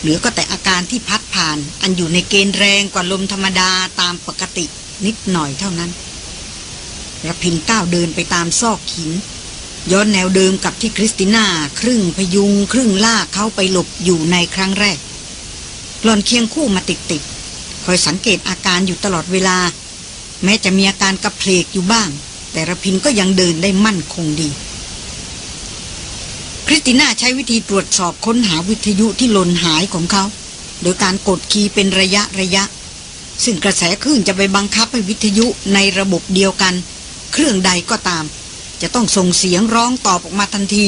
เหลือก็แต่อาการที่พัดผ่าน อันอยู่ในเกณฑ์แรงกว่าลมธรรมดาตามปกตินิดหน่อยเท่านั้นระพินก้าวเดินไปตามซอกหิน ย้อนแนวเดิมกับที่คริสติน่า ครึ่งพยุง ครึ่งลากเขาไปหลบอยู่ในครั้งแรก หล่อนเคียงคู่มาติดติดคอยสังเกตอาการอยู่ตลอดเวลา แม้จะมีอาการกะเผลกอยู่บ้าง แต่ระพินก็ยังเดินได้มั่นคงดีคริสติน่าใช้วิธีตรวจสอบค้นหาวิทยุที่หล่นหายของเขา โดยการกดคีย์เป็นระยะระยะ ซึ่งกระแสคลื่นจะไปบังคับให้วิทยุในระบบเดียวกัน เครื่องใดก็ตาม จะต้องส่งเสียงร้องตอบออกมาทันที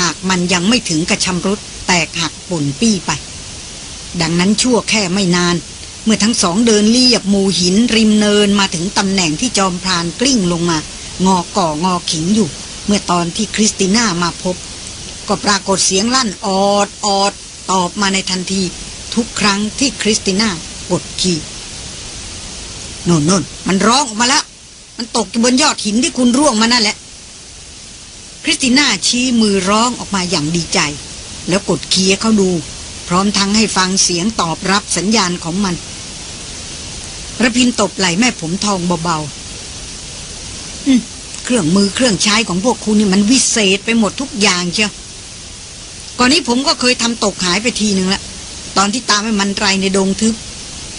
หากมันยังไม่ถึงกระชำรุดแตกหักป่นปี้ไป ดังนั้นชั่วแค่ไม่นาน เมื่อทั้งสองเดินเลียบหมูหินริมเนินมาถึงตำแหน่งที่จอมพรานกลิ้งลงมา งอก่องอขิงอยู่ เมื่อตอนที่คริสติน่ามาพบ ก็ปรากฏเสียงลั่นออดออดตอบมาในทันทีทุกครั้งที่คริสติน่ากดขี่โน่นโน่นมันร้องออกมาแล้ว มันตกอยู่บนยอดหินที่คุณร่วงมานั่นแหละ คริสติน่าชี้มือร้องออกมาอย่างดีใจ แล้วกดเคียเขาดู ร้อมทั้งให้ฟังเสียงตอบรับสัญญาณของมันระพินตบไหล่แม่ผมทองเบาๆเครื่องมือเครื่องใช้ของพวกคุณนี่มันวิเศษไปหมดทุกอย่างเชียวก่อนนี้ผมก็เคยทำตกหายไปทีหนึ่งละตอนที่ตามไปมันไรในดงทึบ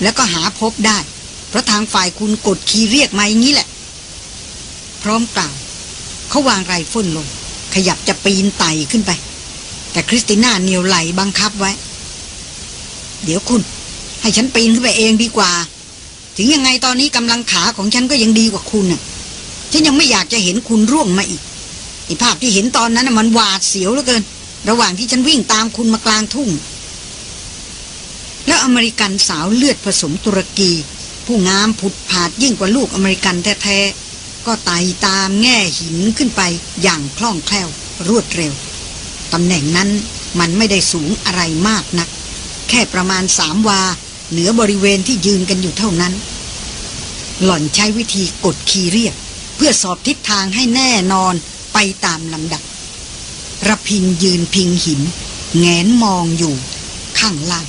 แล้วก็หาพบได้ เพราะทางฝ่ายคุณกด key เรียกมาอย่างนี้แหละ พร้อมกล่าวเขาวางไรเฟิลลง ขยับจะปีนไต่ขึ้นไป แต่คริสติน่าเหนี่ยวไหล่บังคับไว้ เดี๋ยวคุณ ให้ฉันปีนขึ้นไปเองดีกว่า ถึงยังไงตอนนี้กำลังขาของฉันก็ยังดีกว่าคุณน่ะ ฉันยังไม่อยากจะเห็นคุณร่วงมาอีกไอภาพที่เห็นตอนนั้นมันหวาดเสียวเหลือเกิน ระหว่างที่ฉันวิ่งตามคุณมากลางทุ่ง แล้วอเมริกันสาวเลือดผสมตุรกี ผู้งามผุดผาดยิ่งกว่าลูกอเมริกันแท้ๆก็ไต่ตามแง่หินขึ้นไปอย่างคล่องแคล่วรวดเร็วตำแหน่งนั้นมันไม่ได้สูงอะไรมากนัก แค่ประมาณสามวา เหนือบริเวณที่ยืนกันอยู่เท่านั้น หล่อนใช้วิธีกดคีย์เรียก เพื่อสอบทิศทางให้แน่นอนไปตามลำดับระพินยืนพิงหิน แงนมองอยู่ข้างล่าง